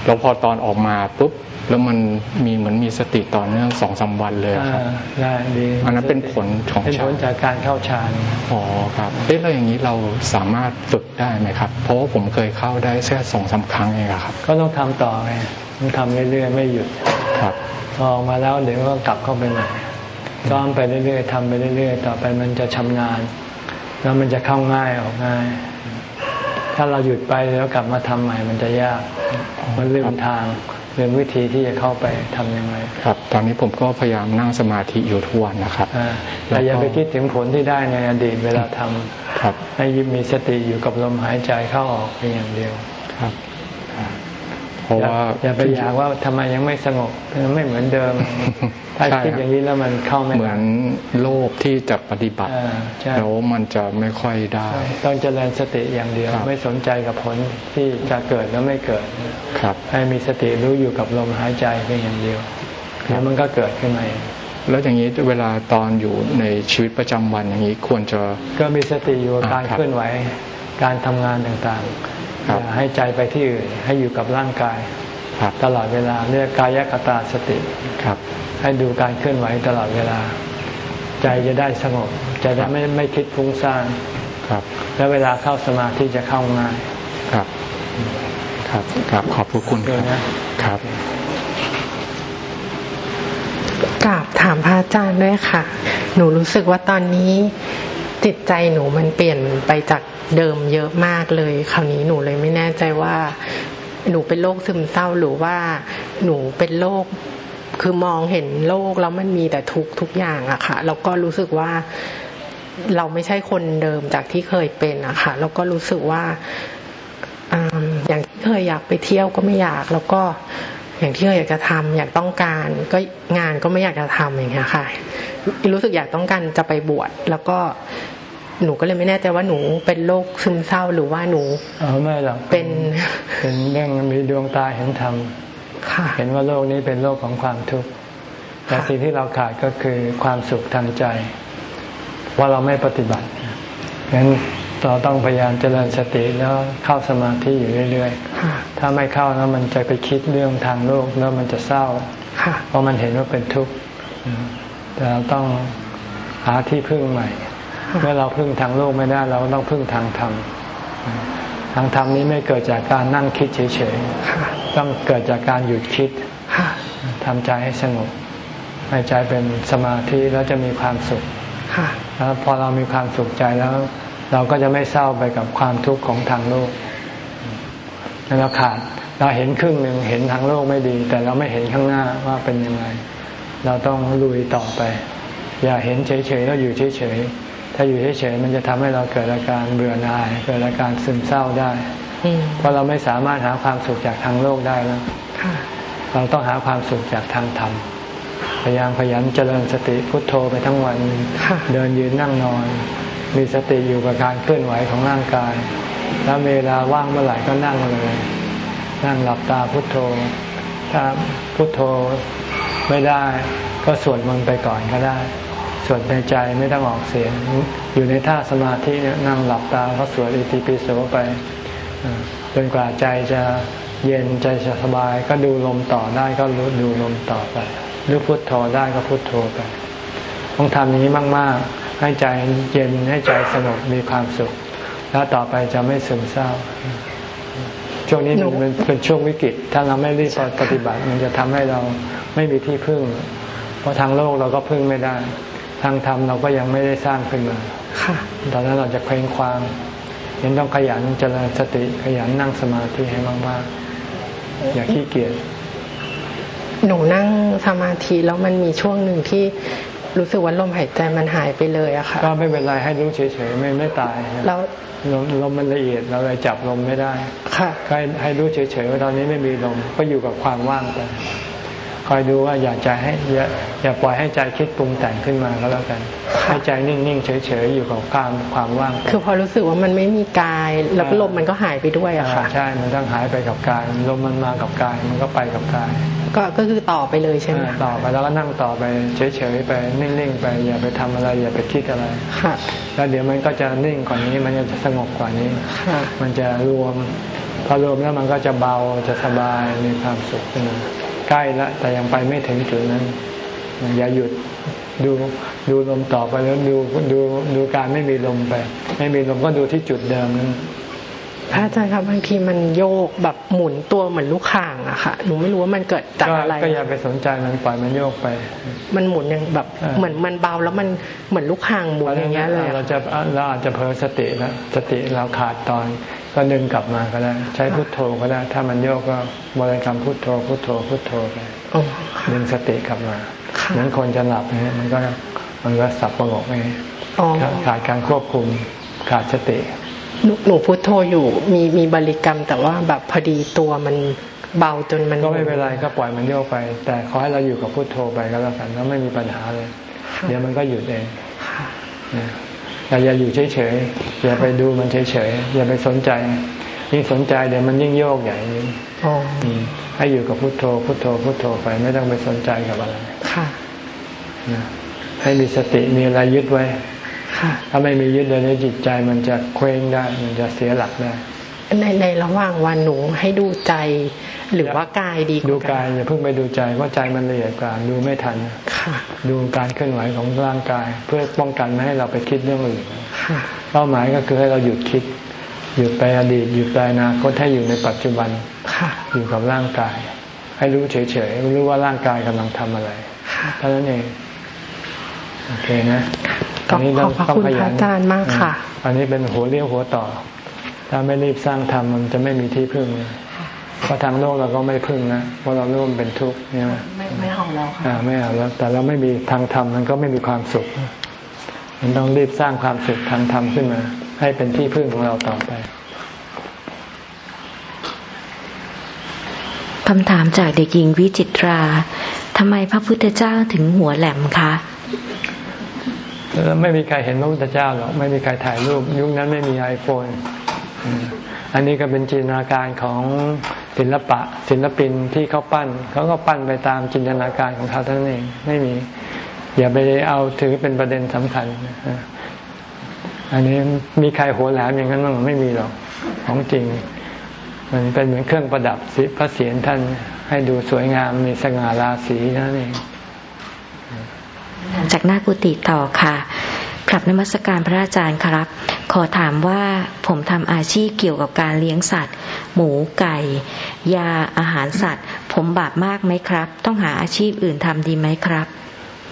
แล้วพอตอนออกมาปุ๊บแล้วมันมีเหมือนมีสติต่อเนื่องสองสาวันเลยครับได้ดีอันนั้นเป็นผลของฌานเป็นผลจากการเข้าฌานอ๋อครับเอ๊ะแล้วอย่างนี้เราสามารถฝึกได้ไหมครับ เพราะว่าผมเคยเข้าได้แค่สองสาครั้งเองครับ ก็ต้องทำต่อไงต้องทำเรื่อยๆไม่หยุดครับพอออกมาแล้วเดี๋ยวก็กลับเข้าไปใหม่ซ้อมไปเรื่อยๆทำไปเรื่อยๆ ต่อไปมันจะชำนาญ แล้วมันจะเข้าง่ายออกง่าย ถ้าเราหยุดไปแล้วกลับมาทำใหม่มันจะยาก มันลืมทางลืมวิธีที่จะเข้าไปทํำยังไง ครับ ตอนนี้ผมก็พยายามนั่งสมาธิอยู่ทุกวันนะครับแต่อย่าไปคิดถึงผลที่ได้ในอดีตเวลาทำครับให้ยิมีสติอยู่กับลมหายใจเข้าออกเพียงอย่างเดียวครับ เพราะว่าอย่าไปอยากว่าทำไมยังไม่สงบไม่เหมือนเดิม ถ้าคิดอย่างนี้แล้วมันเข้าไม่เหมือนโลภที่จะปฏิบัติแล้วมันจะไม่ค่อยได้ ต้องเจริญสติอย่างเดียว ไม่สนใจกับผลที่จะเกิดแล้วไม่เกิดครับ ให้มีสติรู้อยู่กับลมหายใจเพียงอย่างเดียวแล้วมันก็เกิดขึ้นมาแล้วอย่างนี้เวลาตอนอยู่ในชีวิตประจำวันอย่างนี้ควรจะก็มีสติอยู่กับการเคลื่อนไหวการทำงานต่างๆอย่า ให้ใจไปที่อื่นให้อยู่กับร่างกายตลอดเวลาเรียกกายกตาสติครับให้ดูการเคลื่อนไหวตลอดเวลา ใจจะได้สงบใจจะไม่ไม่คิดฟุ้งซ่านครับ แล้วเวลาเข้าสมาธิจะเข้าง่ายครับ ครับครับขอบพระคุณครับกราบถามพระอาจารย์ด้วยค่ะ หนูรู้สึกว่าตอนนี้ จิตใจหนูมันเปลี่ยนไปจากเดิมเยอะมากเลย คราวนี้หนูเลยไม่แน่ใจว่า หนูเป็นโรคซึมเศร้าหรือว่าหนูเป็นโรคคือมองเห็นโลกแล้วมันมีแต่ทุกทุกอย่างอะค่ะแล้วก็รู้สึกว่าเราไม่ใช่คนเดิมจากที่เคยเป็นอะค่ะแล้วก็รู้สึกว่าอย่างที่เคยอยากไปเที่ยวก็ไม่อยาก แล้วก็ อย่างที่เคยอยากจะทำอยากต้องการ ก็งานก็ไม่อยากจะทำอย่างเงี้ยค่ะ รู้สึกอยากต้องการจะไปบวชแล้วก็หนูก็เลยไม่แน่ใจว่าหนูเป็นโรคซึมเศร้าหรือว่าหนูเออไม่หรอกเป็นเป็นเรื่องมีดวงตาเห็นธรรมเห็นว่าโลกนี้เป็นโลกของความทุกข์แต่สิ่งที่เราขาดก็คือความสุขทางใจ ว่าเราไม่ปฏิบัติงั้น เราต้องพยายามเจริญสติแล้วเข้าสมาธิอยู่เรื่อยๆ ถ้าไม่เข้าแล้วมันจะไปคิดเรื่องทางโลกแล้วมันจะเศร้า เพราะมันเห็นว่าเป็นทุกข์ แต่เราต้องหาที่พึ่งใหม่ เมื่อเราพึ่งทางโลกไม่ได้เราต้องพึ่งทางธรรม ทางธรรมนี้ไม่เกิดจากการนั่งคิดเฉยๆ ต้องเกิดจากการหยุดคิดทำใจให้สงบให้ใจเป็นสมาธิแล้วจะมีความสุขแล้วพอเรามีความสุขใจแล้ว เราก็จะไม่เศร้าไปกับความทุกข์ของทางโลกเราขาดเราเห็นครึ่งหนึ่งเห็นทางโลกไม่ดี แต่เราไม่เห็นข้างหน้าว่าเป็นยังไง เราต้องลุยต่อไป อย่าเห็นเฉยๆแล้วอยู่เฉยๆถ้าอยู่เฉยๆมันจะทำให้เราเกิดอาการเบื่อหน่าย เกิดอาการซึมเศร้าได้เพราะเราไม่สามารถหาความสุขจากทางโลกได้แล้วเราต้องหาความสุขจากทางธรรมพยายามพยายามเจริญสติพุทโธไปทั้งวันเดินยืนนั่งนอน มีสติอยู่กับการเคลื่อนไหวของร่างกาย แล้วเวลาว่างเมื่อไหร่ก็นั่งเลย นั่งหลับตาพุทโธ ถ้าพุทโธไม่ได้ก็สวดมนต์ไปก่อนก็ได้ สวดในใจไม่ต้องออกเสียง อยู่ในท่าสมาธินั่งหลับตาก็สวดอิติปิโสไปจนกว่าใจจะเย็นใจจะสบายก็ดูลมต่อได้ก็รู้ดูลมต่อไปหรือพุทโธได้ก็พุทโธไป ต้องทำอย่างนี้มาก ๆ ให้ใจเย็นให้ใจสงบมีความสุข แล้วต่อไปจะไม่ซึมเศร้า ช่วงนี้มันเป็นช่วงวิกฤต ถ้าเราไม่รีบปฏิบัติ มันจะทำให้เราไม่มีที่พึ่ง เพราะทางโลกเราก็พึ่งไม่ได้ ทางธรรมเราก็ยังไม่ได้สร้างขึ้นมาตอนนั้นเราจะเคว้งคว้างยังต้องขยันเจริญสติขยันนั่งสมาธิให้มากๆ อย่าขี้เกียจหนูนั่งสมาธิแล้วมันมีช่วงหนึ่งที่ รู้สึกว่าลมหายใจมันหายไปเลยอะค่ะก็ไม่เป็นไรให้รู้เฉยๆไม่ไม่ตายแล้วลมลมมันละเอียดเราเลยจับลมไม่ได้ ค่ะให้ให้รู้เฉยๆว่าตอนนี้ไม่มีลมก็อยู่กับความว่างไป คอยดูว่าอย่าใจให้อย่าอย่าปล่อยให้ใจคิดปรุงแต่งขึ้นมาก็แล้วกันให้ใจนิ่งๆเฉยๆอยู่กับความความว่าง คือพอรู้สึกว่ามันไม่มีกาย แล้วลมมันก็หายไปด้วยอะค่ะใช่ มันต้องหายไปกับกายลมมันมากับกายมันก็ไปกับกาย ก็ก็คือต่อไปเลยใช่ไหมต่อไปแล้วก็นั่งต่อไปเฉยๆไปนิ่งๆไป อย่าไปทำอะไร อย่าไปคิดอะไรค่ะแล้วเดี๋ยวมันก็จะนิ่งกว่านี้มันจะสงบกว่านี้มันจะรวมพอรวมแล้วมันก็จะเบาจะสบายมีความสุขขึ้นมา ใกล้ละแต่ยังไปไม่ถึงจุดนั้น อย่าหยุดดูดูลมต่อไปแล้วดูดูดูการไม่มีลมไป ไม่มีลมก็ดูที่จุดเดิมนั้น พระอาจารย์ครับบางทีมันโยกแบบหมุนตัวเหมือนลูกข่างอะค่ะหนูไม่รู้ว่ามันเกิดจากอะไรก็อย่าไปสนใจมันปล่อยมันโยกไป มันหมุนอย่างแบบเหมือนมันเบาแล้วมันเหมือนลูกข่างหมุนอย่างเงี้ยเลยเราจะเราอาจจะเพ้อสติแล้วสติเราขาดตอนก็ดึงกลับมาก็ได้ ใช้พุทโธก็ได้ ถ้ามันโยกก็บริกรรมพุทโธพุทโธพุทโธไปดึงสติกลับมาเหมือนคนจะหลับเนี่ยมันก็มันก็สับประงกไงขาดการควบคุมขาดสติ หนูพุทโธอยู่มีมีบริกรรม แต่ว่าแบบพอดีตัวมันเบาจนมันก็ไม่เป็นไรก็ปล่อยมันโยกไป แต่ขอให้เราอยู่กับพุทโธไปก็แล้วกันแล้วไม่มีปัญหาเลย เดี๋ยวมันก็หยุดเองแต่อย่าอยู่เฉยๆอย่าไปดูมันเฉยๆอย่าไปสนใจยิ่งสนใจเดี๋ยวมันยิ่งโยกใหญ่ให้อยู่กับพุทโธ พุทโธพุทโธไปไม่ต้องไปสนใจกับอะไรค่ะให้มีสติมีอะไรยึดไว้ ถ้าไม่มียึดเลยจิตใจมันจะเคว้งได้ มันจะเสียหลักได้ ในในระหว่างวันหนูให้ดูใจ หรือว่ากายดีดูกายอย่าเพิ่งไปดูใจว่าใจมันละเอียดกว่าดูไม่ทันดูการเคลื่อนไหวของร่างกาย เพื่อป้องกันไม่ให้เราไปคิดเรื่องอื่นเป้าหมายก็คือให้เราหยุดคิด หยุดไปอดีตหยุดไปอนาคตให้อยู่ในปัจจุบันอยู่กับร่างกาย ให้รู้เฉยๆรู้ว่าร่างกายกำลังทำอะไรเท่านั้นเอง โอเคนะอันนี้ต้องต้องพยายามอาจารย์มากค่ะ อันนี้เป็นหัวเลี้ยวหัวต่อ ถ้าไม่รีบสร้างธรรมมันจะไม่มีที่พึ่งเพราะทางโลกเราก็ไม่พึ่งนะเพราะเราร่วมเป็นทุกข์เนี่ยไม่ไม่เอาแล้วค่ะไม่เอาแล้ว แต่เราไม่มีทางธรรมมันก็ไม่มีความสุข มันต้องรีบสร้างความสุขทางธรรมขึ้นมา ให้เป็นที่พึ่งของเราต่อไปคำถามจากเด็กหญิงวิจิตราทำไมพระพุทธเจ้าถึงหัวแหลมคะ ไม่มีใครเห็นพระพุทธเจ้าหรอกไม่มีใครถ่ายรูป ยุคนั้นไม่มีไอโฟนอันนี้ก็เป็นจินตนาการของศิลปะ ศิลปินที่เขาปั้นเขาก็ปั้นไปตามจินตนาการของเขาเท่านั้นเองไม่มี อย่าไปเอาถือเป็นประเด็นสำคัญอันนี้มีใครหัวแหลมอย่างนั้นมั้งไม่มีหรอกของจริง มันเป็นเหมือนเครื่องประดับพระเศียรท่านให้ดูสวยงามมีสง่าราศีนั่นเอง จากหน้ากุฏิต่อค่ะกลับนมัสการพระอาจารย์ครับ ขอถามว่าผมทำอาชีพเกี่ยวกับการเลี้ยงสัตว์ หมูไก่ ยาอาหารสัตว์ ผมบาปมากไหมครับ ต้องหาอาชีพอื่นทำดีไหมครับ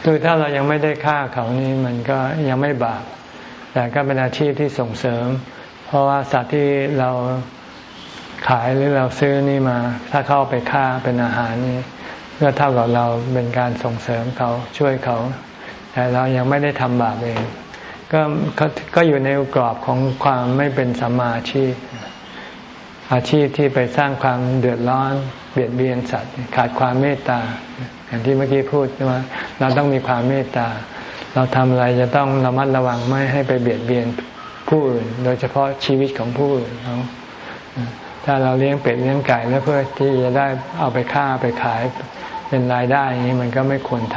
คือถ้าเรายังไม่ได้ฆ่าเขานี่มันก็ยังไม่บาป แต่ก็เป็นอาชีพที่ส่งเสริม เพราะว่าสัตว์ที่เราขายหรือเราซื้อนี่มา ถ้าเข้าไปฆ่าเป็นอาหารนี่ ก็เท่ากับเราเป็นการส่งเสริมเขาช่วยเขา แต่เรายังไม่ได้ทำบาปเอง ก็ก็อยู่ในกรอบของความไม่เป็นสัมมาอาชีพ อาชีพที่ไปสร้างความเดือดร้อนเบียดเบียนสัตว์ ขาดความเมตตาอย่างที่เมื่อกี้พูดว่าเราต้องมีความเมตตา เราทำอะไรจะต้องระมัดระวังไม่ให้ไปเบียดเบียนผู้อื่น โดยเฉพาะชีวิตของผู้อื่นเขา ถ้าเราเลี้ยงเป็ดเลี้ยงไก่แล้วเพื่อที่จะได้เอาไปฆ่าไปขายเป็นรายได้อย่างนี้มันก็ไม่ควรท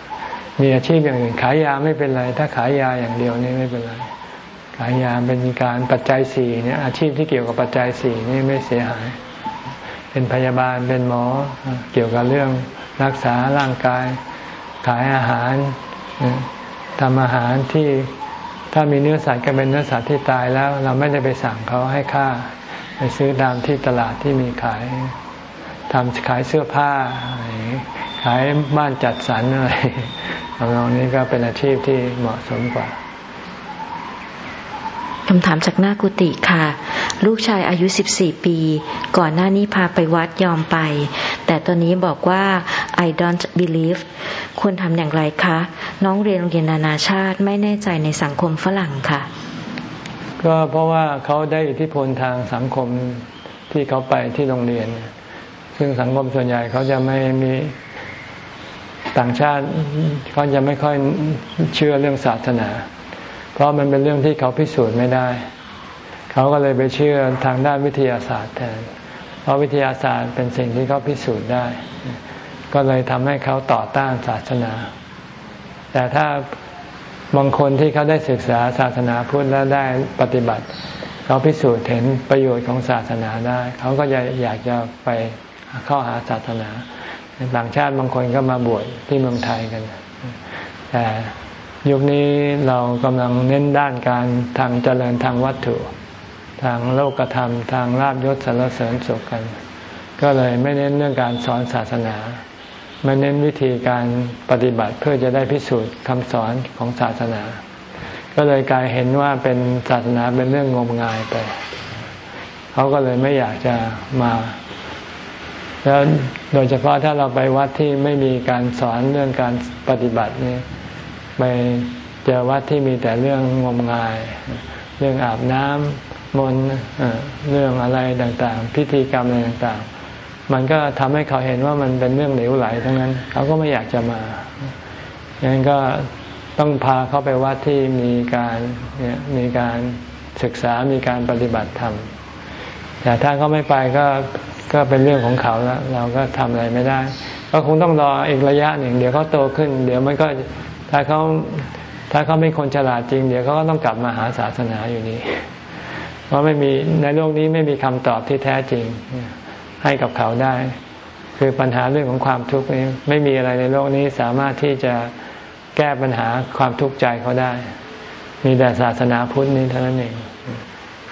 ำมีอาชีพอย่างอื่นขายยาไม่เป็นไร ถ้าขายยาอย่างเดียวนี่ไม่เป็นไร ขายยาเป็นการปัจจัยสี่เนี่ยอาชีพที่เกี่ยวกับปัจจัยสี่นี่ไม่เสียหาย เป็นพยาบาลเป็นหมอเกี่ยวกับเรื่องรักษาร่างกาย ขายอาหารทำอาหารที่ถ้ามีเนื้อสัตว์ก็เป็นเนื้อสัตว์ที่ตายแล้ว เราไม่ได้ไปสั่งเขาให้ฆ่า ไปซื้อตามที่ตลาดที่มีขายทำขายเสื้อผ้า ขายบ้านจัดสรรอะไรทำนองนี้ก็เป็นอาชีพที่เหมาะสมกว่าคำถามจากหน้ากุฏิค่ะ ลูกชายอายุ 14 ปี ก่อนหน้านี้พาไปวัดยอมไป แต่ตอนนี้บอกว่า I don't believe ควรทำอย่างไรคะ น้องเรียนโรงเรียนนานาชาติไม่แน่ใจในสังคมฝรั่งค่ะ ก็เพราะว่าเขาได้อิทธิพลทางสังคมที่เขาไปที่โรงเรียน ซึ่งสังคมส่วนใหญ่เขาจะไม่มีต่างชาติเขาจะไม่ค่อยเชื่อเรื่องศาสนา เพราะมันเป็นเรื่องที่เขาพิสูจน์ไม่ได้ เขาก็เลยไปเชื่อทางด้านวิทยาศาสตร์แทน เพราะวิทยาศาสตร์เป็นสิ่งที่เขาพิสูจน์ได้ ก็เลยทำให้เขาต่อต้านศาสนา แต่ถ้า บางคนที่เขาได้ศึกษาศาสนาพุทธแล้วได้ปฏิบัติ เขาพิสูจน์เห็นประโยชน์ของศาสนาได้ เขาก็จะอยากจะไปเข้าหาศาสนาต่างชาติบางคนก็มาบวชที่เมืองไทยกัน แต่ยุคนี้เรากำลังเน้นด้านการทางเจริญทางวัตถุ ทางโลกธรรม ทางลาบยศสรรเสริญสุขกัน ก็เลยไม่เน้นเรื่องการสอนศาสนา ไม่เน้นวิธีการปฏิบัติเพื่อจะได้พิสูจน์คำสอนของศาสนา ก็เลยกลายเห็นว่าเป็นศาสนาเป็นเรื่องงมงายไป เขาก็เลยไม่อยากจะมาแล้วโดยเฉพาะถ้าเราไปวัดที่ไม่มีการสอนเรื่องการปฏิบัตินี่ไปเจอวัดที่มีแต่เรื่องงมงาย เรื่องอาบน้ำมนต์เรื่องอะไรต่างๆ พิธีกรรมอะไรต่างๆ มันก็ทำให้เขาเห็นว่ามันเป็นเรื่องเหลวไหลทั้งนั้น เขาก็ไม่อยากจะมาอย่างนั้นก็ต้องพาเขาไปวัดที่มีการมีการศึกษามีการปฏิบัติธรรมแต่ถ้าเขาไม่ไปก็ก็เป็นเรื่องของเขาแล้ว เราก็ทำอะไรไม่ได้ ก็คงต้องรออีกระยะหนึ่ง เดี๋ยวเขาโตขึ้น เดี๋ยวมันก็ถ้าเขาถ้าเขาเป็นคนฉลาดจริง เดี๋ยวเขาก็ต้องกลับมาหาศาสนาอยู่นี้ เพราะไม่มีในโลกนี้ไม่มีคำตอบที่แท้จริง ให้กับเขาได้ คือปัญหาเรื่องของความทุกข์นี้ ไม่มีอะไรในโลกนี้สามารถที่จะแก้ปัญหาความทุกข์ใจเขาได้ มีแต่ศาสนาพุทธนี้เท่านั้นเอง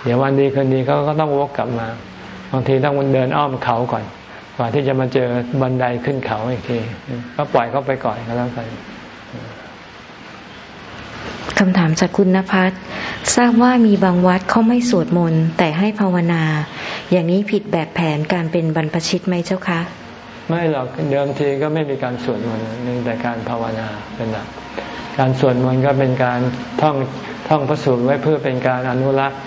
เดี๋ยววันดีคืนดีเขาก็ต้องวกกลับมา บางทีต้องเดินอ้อมเขาก่อน กว่าที่จะมาเจอบันไดขึ้นเขาอีกที ก็ปล่อยเขาไปก่อนก็แล้วกัน คำถามจากคุณนภัสทราบว่ามีบางวัดเขาไม่สวดมนต์แต่ให้ภาวนา อย่างนี้ผิดแบบแผนการเป็นบรรพชิตไหมเจ้าคะ ไม่หรอกเดิมทีก็ไม่มีการสวดมนต์นึ่งแต่การภาวนาเป็นหลักการสวดมนต์ก็เป็นการท่องท่องพระสูตรไว้เพื่อเป็นการอนุรักษ์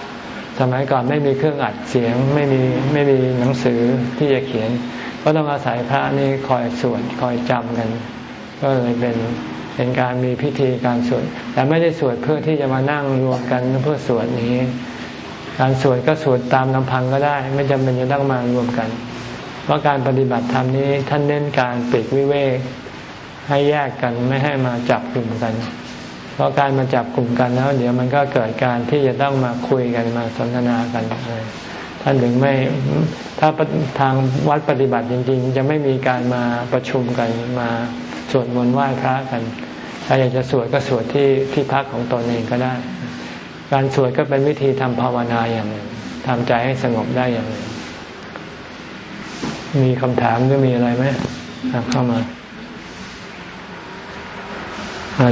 สมัยก่อนไม่มีเครื่องอัดเสียงไม่มีไม่มีหนังสือที่จะเขียน ก็ต้องอาศัยพระนี่คอยสวดคอยจำกัน ก็เลยเป็นเป็นการมีพิธีการสวดแต่ไม่ได้สวดเพื่อที่จะมานั่งรวมกันเพื่อสวดนี้ การสวดก็สวดตามลำพังก็ได้ ไม่จำเป็นจะต้องมารวมกัน เพราะการปฏิบัติธรรมนี้ท่านเน้นการปิดวิเวกให้แยกกันไม่ให้มาจับกลุ่มกัน เพราะการมาจับกลุ่มกันแล้ว เดี๋ยวมันก็เกิดการที่จะต้องมาคุยกันมาสนทนากันท่านถึงไม่ถ้าทางวัดปฏิบัติจริง ๆ จะไม่มีการมาประชุมกันมา สวดมนต์ไหว้พระกันถ้าอยากจะสวดก็สวดที่ที่พักของตนเองก็ได้ การสวดก็เป็นวิธีทำภาวนาอย่างหนึ่งทำใจให้สงบได้อย่างหนึ่งมีคำถามหรือมีอะไรไหมเข้ามา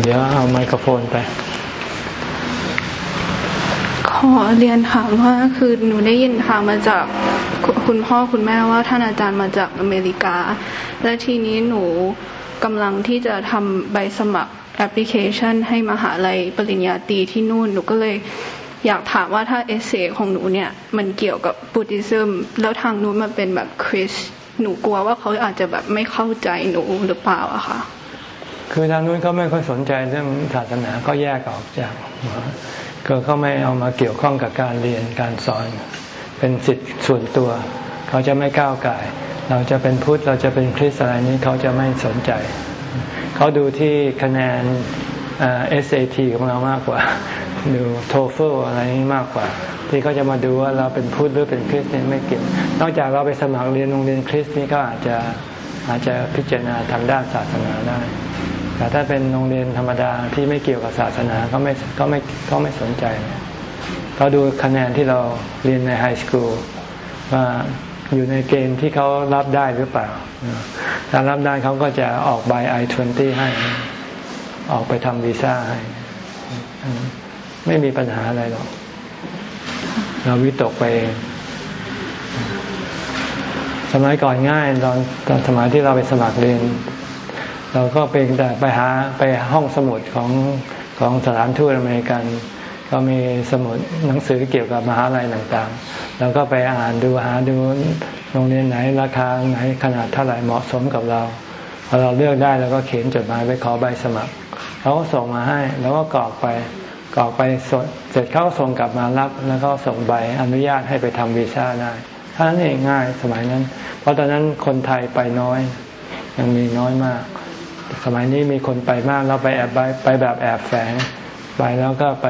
เดี๋ยวเอาไมโครโฟนไป ขอเรียนถามว่าคือหนูได้ยินทางมาจากคุณพ่อคุณแม่ว่าท่านอาจารย์มาจากอเมริกา และทีนี้หนู กำลังที่จะทำใบสมัครแอปพลิเคชัน ให้มหาลัยปริญญาตรีที่นู่นหนูก็เลยอยากถามว่าถ้าเอเซของหนูเนี่ยมันเกี่ยวกับบุติซึมแล้วทางนู้นมาเป็นแบบคริสหนูกลัวว่าเขาอาจจะแบบไม่เข้าใจหนูหรือเปล่าอะค่ะคือทางนู้นเขาไม่ค่อยสนใจเรื่องศาสนาก็แยกออกจากก็เขาไม่เอามาเกี่ยวข้องกับการเรียนการสอน เป็นสิทธิ์ส่วนตัว เขาจะไม่ก้าวก่าย เราจะเป็นพุทธเราจะเป็นคริสต์อะไรนี้เขาจะไม่สนใจ เขาดูที่คะแนน SAT ของเรามากกว่า ดู TOEFL อะไรนี้มากกว่า ที่เขาจะมาดูว่าเราเป็นพุทธหรือเป็นคริสต์เนี่ยไม่เกี่ยวนอกจากเราไปสมัครเรียนโรงเรียนคริสต์นี่ก็อาจจะอาจจะพิจารณาทางด้านศาสนาได้ แต่ถ้าเป็นโรงเรียนธรรมดาที่ไม่เกี่ยวกับศาสนาก็ไม่ก็ไม่ก็ไม่สนใจเขาดูคะแนนที่เราเรียนใน high school ว่า อยู่ในเกณฑ์ที่เขารับได้หรือเปล่า ถ้ารับได้เขาก็จะออกใบไอทเวนตี้ให้ ออกไปทำวีซ่าให้ ไม่มีปัญหาอะไรหรอก เราวิตกไปเองสมัยก่อนง่ายตอนตอนสมัยที่เราไปสมัครเรียน เราก็เป็นแต่ไปหาไปห้องสมุดของของสถานทูตอเมริกัน ก็มีสมุดหนังสือเกี่ยวกับมหาลัยต่างๆเราก็ไปอ่านดูหาดูโรงเรียนไหนราคาไหนขนาดเท่าไหร่เหมาะสมกับเราพอเราเลือกได้เราก็เขียนจดหมายไปขอใบสมัครเขาก็ส่งมาให้แล้วก็กรอกไปกรอกไปเสร็จเขาก็ส่งกลับมารับ แล้วก็ส่งใบอนุญาตให้ไปทำวีซ่าได้ท่านั้นเองง่ายสมัยนั้น เพราะตอนนั้นคนไทยไปน้อย ยังมีน้อยมาก สมัยนี้มีคนไปมากเราไปแอบไปแบบแอบแฝง ไปแล้วก็ไป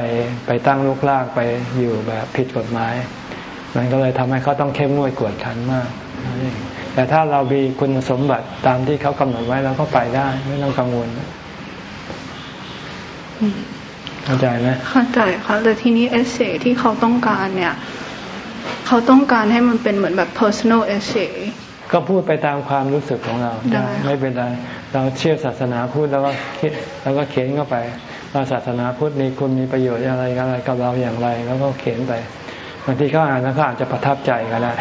ไปตั้งลูกลากไปอยู่แบบผิดกฎหมาย มันก็เลยทำให้เขาต้องเข้มงวดกวดขันมาก แต่ถ้าเรามีคุณสมบัติตามที่เขากำหนดไว้เราก็ไปได้ไม่ต้องกังวลเข้าใจไหมเข้าใจค่ะแต่ทีนี้เอเซที่เขาต้องการเนี่ย เขาต้องการให้มันเป็นเหมือนแบบ personal essay ก็พูดไปตามความรู้สึกของเราได้ไม่เป็นไรเราเชื่อศาสนาพูดแล้วก็คิดแล้วก็เขียนเข้าไป ว่าศาสนาพุทธมีคุณมีประโยชน์อะไรอะไรกับเราอย่างไร แล้วก็เขียนไปบางทีเขาอ่านแล้วเขาอาจจะประทับใจก็ได้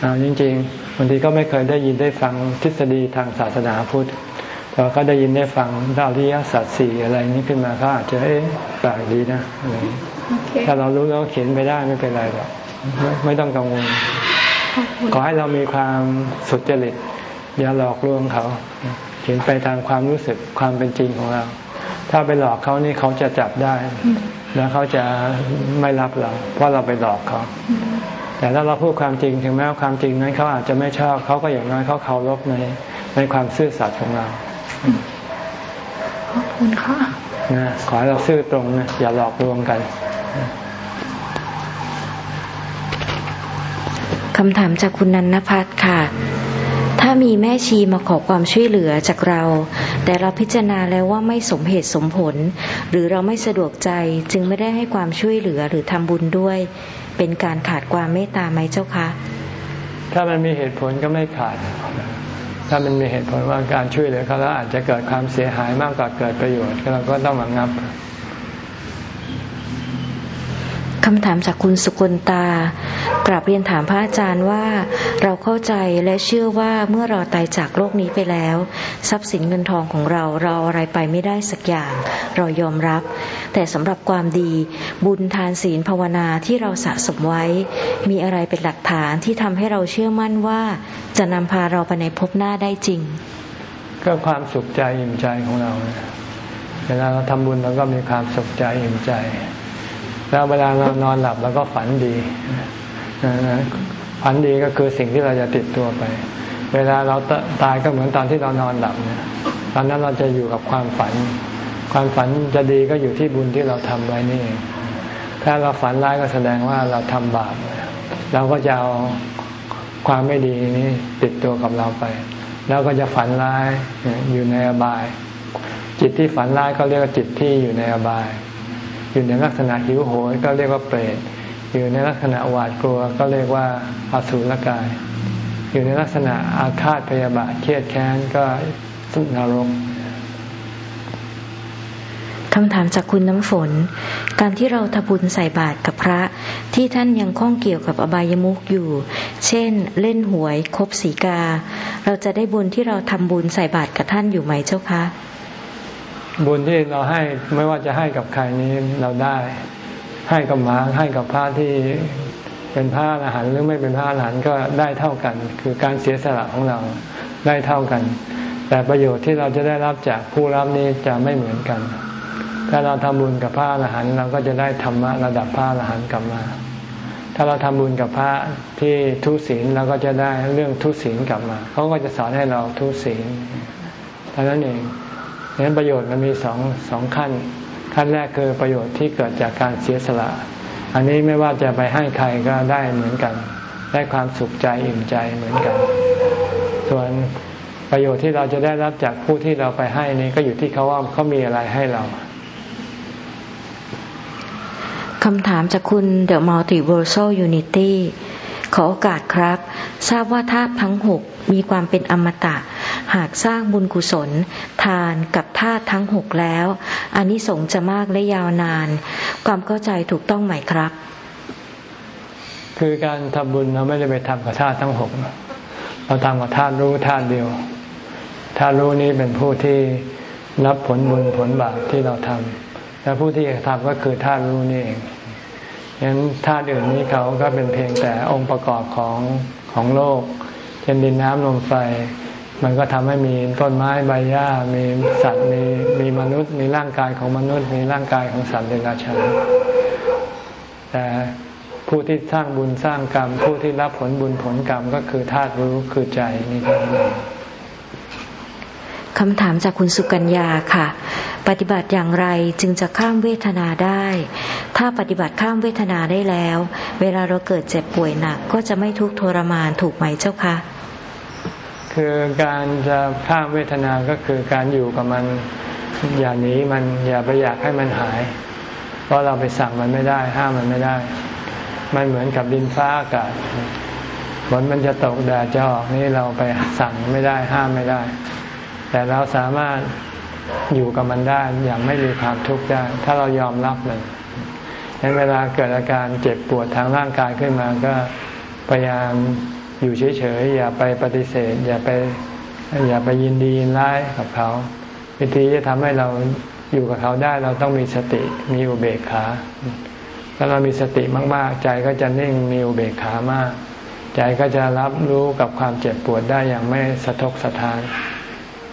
เอาจริงๆบางทีก็ไม่เคยได้ยินได้ฟังทฤษฎีทางศาสนาพุทธแต่เขาได้ยินได้ฟังดาวริยสัจสี่อะไรนี้ขึ้นมาเขาอาจจะเอ๊ะแปลกดีนะถ้าเรารู้แล้วเขียนไปได้ไม่เป็นไรหรอกไม่ต้องกังวล ขอให้เรามีความสุจริตอย่าหลอกลวงเขาเขียนไปตามความรู้สึกความเป็นจริงของเรา ถ้าไปหลอกเขานี่เขาจะจับได้ แล้วเขาจะไม่รับเรา เพราะเราไปหลอกเขาแต่ถ้าเราพูดความจริงถึงแม้ว่าความจริงนั้นเขาอาจจะไม่ชอบเขาก็อย่างน้อยเขาเคารพในในความซื่อสัตย์ของเราขอบคุณค่ะนะขอให้เราซื่อตรงนะอย่าหลอกลวงกันคำถามจากคุณนันนพัฒน์ค่ะ ถ้ามีแม่ชีมาขอความช่วยเหลือจากเรา แต่เราพิจารณาแล้วว่าไม่สมเหตุสมผล หรือเราไม่สะดวกใจจึงไม่ได้ให้ความช่วยเหลือหรือทำบุญด้วย เป็นการขาดความเมตตาไหมเจ้าคะ ถ้ามันมีเหตุผลก็ไม่ขาด ถ้ามันมีเหตุผลว่าการช่วยเหลือเขาแล้วอาจจะเกิดความเสียหายมากกว่าเกิดประโยชน์เราก็ต้องระงับ คำถามจากคุณสุกลตากราบเรียนถามพระอาจารย์ว่า เราเข้าใจและเชื่อว่าเมื่อเราตายจากโลกนี้ไปแล้ว ทรัพย์สินเงินทองของเราเราอะไรไปไม่ได้สักอย่าง เรายอมรับ แต่สำหรับความดีบุญทานศีลภาวนาที่เราสะสมไว้ มีอะไรเป็นหลักฐานที่ทำให้เราเชื่อมั่นว่า จะนำพาเราไปในภพหน้าได้จริง ก็ความสุขใจอิ่มใจของเรา เวลาเราทำบุญเราก็มีความสุขใจอิ่มใจ แล้วเวลาเรานอนหลับเราก็ฝันดีฝันดีก็คือสิ่งที่เราจะติดตัวไป เวลาเราตายก็เหมือนตอนที่เรานอนหลับเนี่ยตอนนั้นเราจะอยู่กับความฝัน ความฝันจะดีก็อยู่ที่บุญที่เราทำไว้นี่ ถ้าเราฝันร้ายก็แสดงว่าเราทำบาปเราก็จะเอาความไม่ดีนี้ติดตัวกับเราไป แล้วก็จะฝันร้ายอยู่ในอบาย จิตที่ฝันร้ายก็เรียกว่าจิตที่อยู่ในอบาย อยู่ในลักษณะหิวโหยก็เรียกว่าเปรต อยู่ในลักษณะหวาดกลัวก็เรียกว่าอสุรกาย อยู่ในลักษณะอาฆาตพยาบาทเครียดแค้นก็สุนรกคำถามจากคุณน้ำฝน การที่เราทบุญใส่บาตรกับพระที่ท่านยังข้องเกี่ยวกับอบายมุกอยู่ เช่น เล่นหวยคบสีกา เราจะได้บุญที่เราทำบุญใส่บาตรกับท่านอยู่ไหมเจ้าคะ บุญที่เราให้ไม่ว่าจะให้กับใครนี้เราได้ ให้กับหมาให้กับพระที่เป็นพระอรหันต์หรือไม่เป็นพระอรหันต์ก็ได้เท่ากัน คือการเสียสละของเราได้เท่ากัน แต่ประโยชน์ที่เราจะได้รับจากผู้รับนี้จะไม่เหมือนกัน ถ้าเราทำบุญกับพระอรหันต์เราก็จะได้ธรรมะระดับพระอรหันต์กลับมา ถ้าเราทำบุญกับพระที่ทุศีลเราก็จะได้เรื่องทุศีลกลับมาเขาก็จะสอนให้เราทุศีลเท่านั้นเอง ฉะนั้นประโยชน์มันมีสองสองขั้น ขั้นแรกคือประโยชน์ที่เกิดจากการเสียสละ อันนี้ไม่ว่าจะไปให้ใครก็ได้เหมือนกัน ได้ความสุขใจอิ่มใจเหมือนกัน ส่วนประโยชน์ที่เราจะได้รับจากผู้ที่เราไปให้นี้ก็อยู่ที่เขาว่าเขามีอะไรให้เราคำถามจากคุณ The Multiversal Unity ขอโอกาสครับ ทราบว่าธาตุทั้งหกมีความเป็นอมตะ หากสร้างบุญกุศล ทานกับธาตุทั้งหกแล้วอันนี้สงจะมากและยาวนาน ความเข้าใจถูกต้องไหมครับ คือการทำบุญเราไม่ได้ไปทำกับธาตุทั้งหกเราทำกับธาตุรู้ธาตุเดียวธาตุรู้นี้เป็นผู้ที่รับผลบุญผลบาปที่เราทำและผู้ที่ทำก็คือธาตุรู้นี่เองฉะนั้นธาตุอื่นนี้เขาก็เป็นเพียงแต่องค์ประกอบของของโลกเช่นดินน้ำลมไฟ มันก็ทำให้มีต้นไม้ใบหญ้า มีสัตว์มีมีมนุษย์ มีร่างกายของมนุษย์ มีร่างกายของสัตว์เดรัจฉานแต่ผู้ที่สร้างบุญสร้างกรรม ผู้ที่รับผลบุญผลกรรมก็คือธาตุรู้คือใจนี่เองคำถามจากคุณสุกัญญาค่ะ ปฏิบัติอย่างไรจึงจะข้ามเวทนาได้ ถ้าปฏิบัติข้ามเวทนาได้แล้ว เวลาเราเกิดเจ็บป่วยหนักก็จะไม่ทุกข์ทรมานถูกไหมเจ้าคะ คือการจะข้ามเวทนาก็คือการอยู่กับมัน อย่าหนีมันอย่าไปอยากให้มันหาย เพราะเราไปสั่งมันไม่ได้ ห้ามมันไม่ได้ มันเหมือนกับดินฟ้าอากาศฝนมันจะตกแดดจะออกนี่เราไปสั่งไม่ได้ห้ามไม่ได้ แต่เราสามารถอยู่กับมันได้อย่างไม่มีความทุกข์ได้ ถ้าเรายอมรับมันงั้นเวลาเกิดอาการเจ็บปวดทางร่างกายขึ้นมาก็พยายาม อยู่เฉยๆอย่าไปปฏิเสธ อย่าไปอย่าไปยินดียินร้ายกับเขาวิธีจะทำให้เราอยู่กับเขาได้เราต้องมีสติมีอุเบกขาถ้าเรามีสติมากๆ ใจก็จะนิ่งมีอุเบกขามาก ใจก็จะรับรู้กับความเจ็บปวดได้อย่างไม่สะทกสะท้าน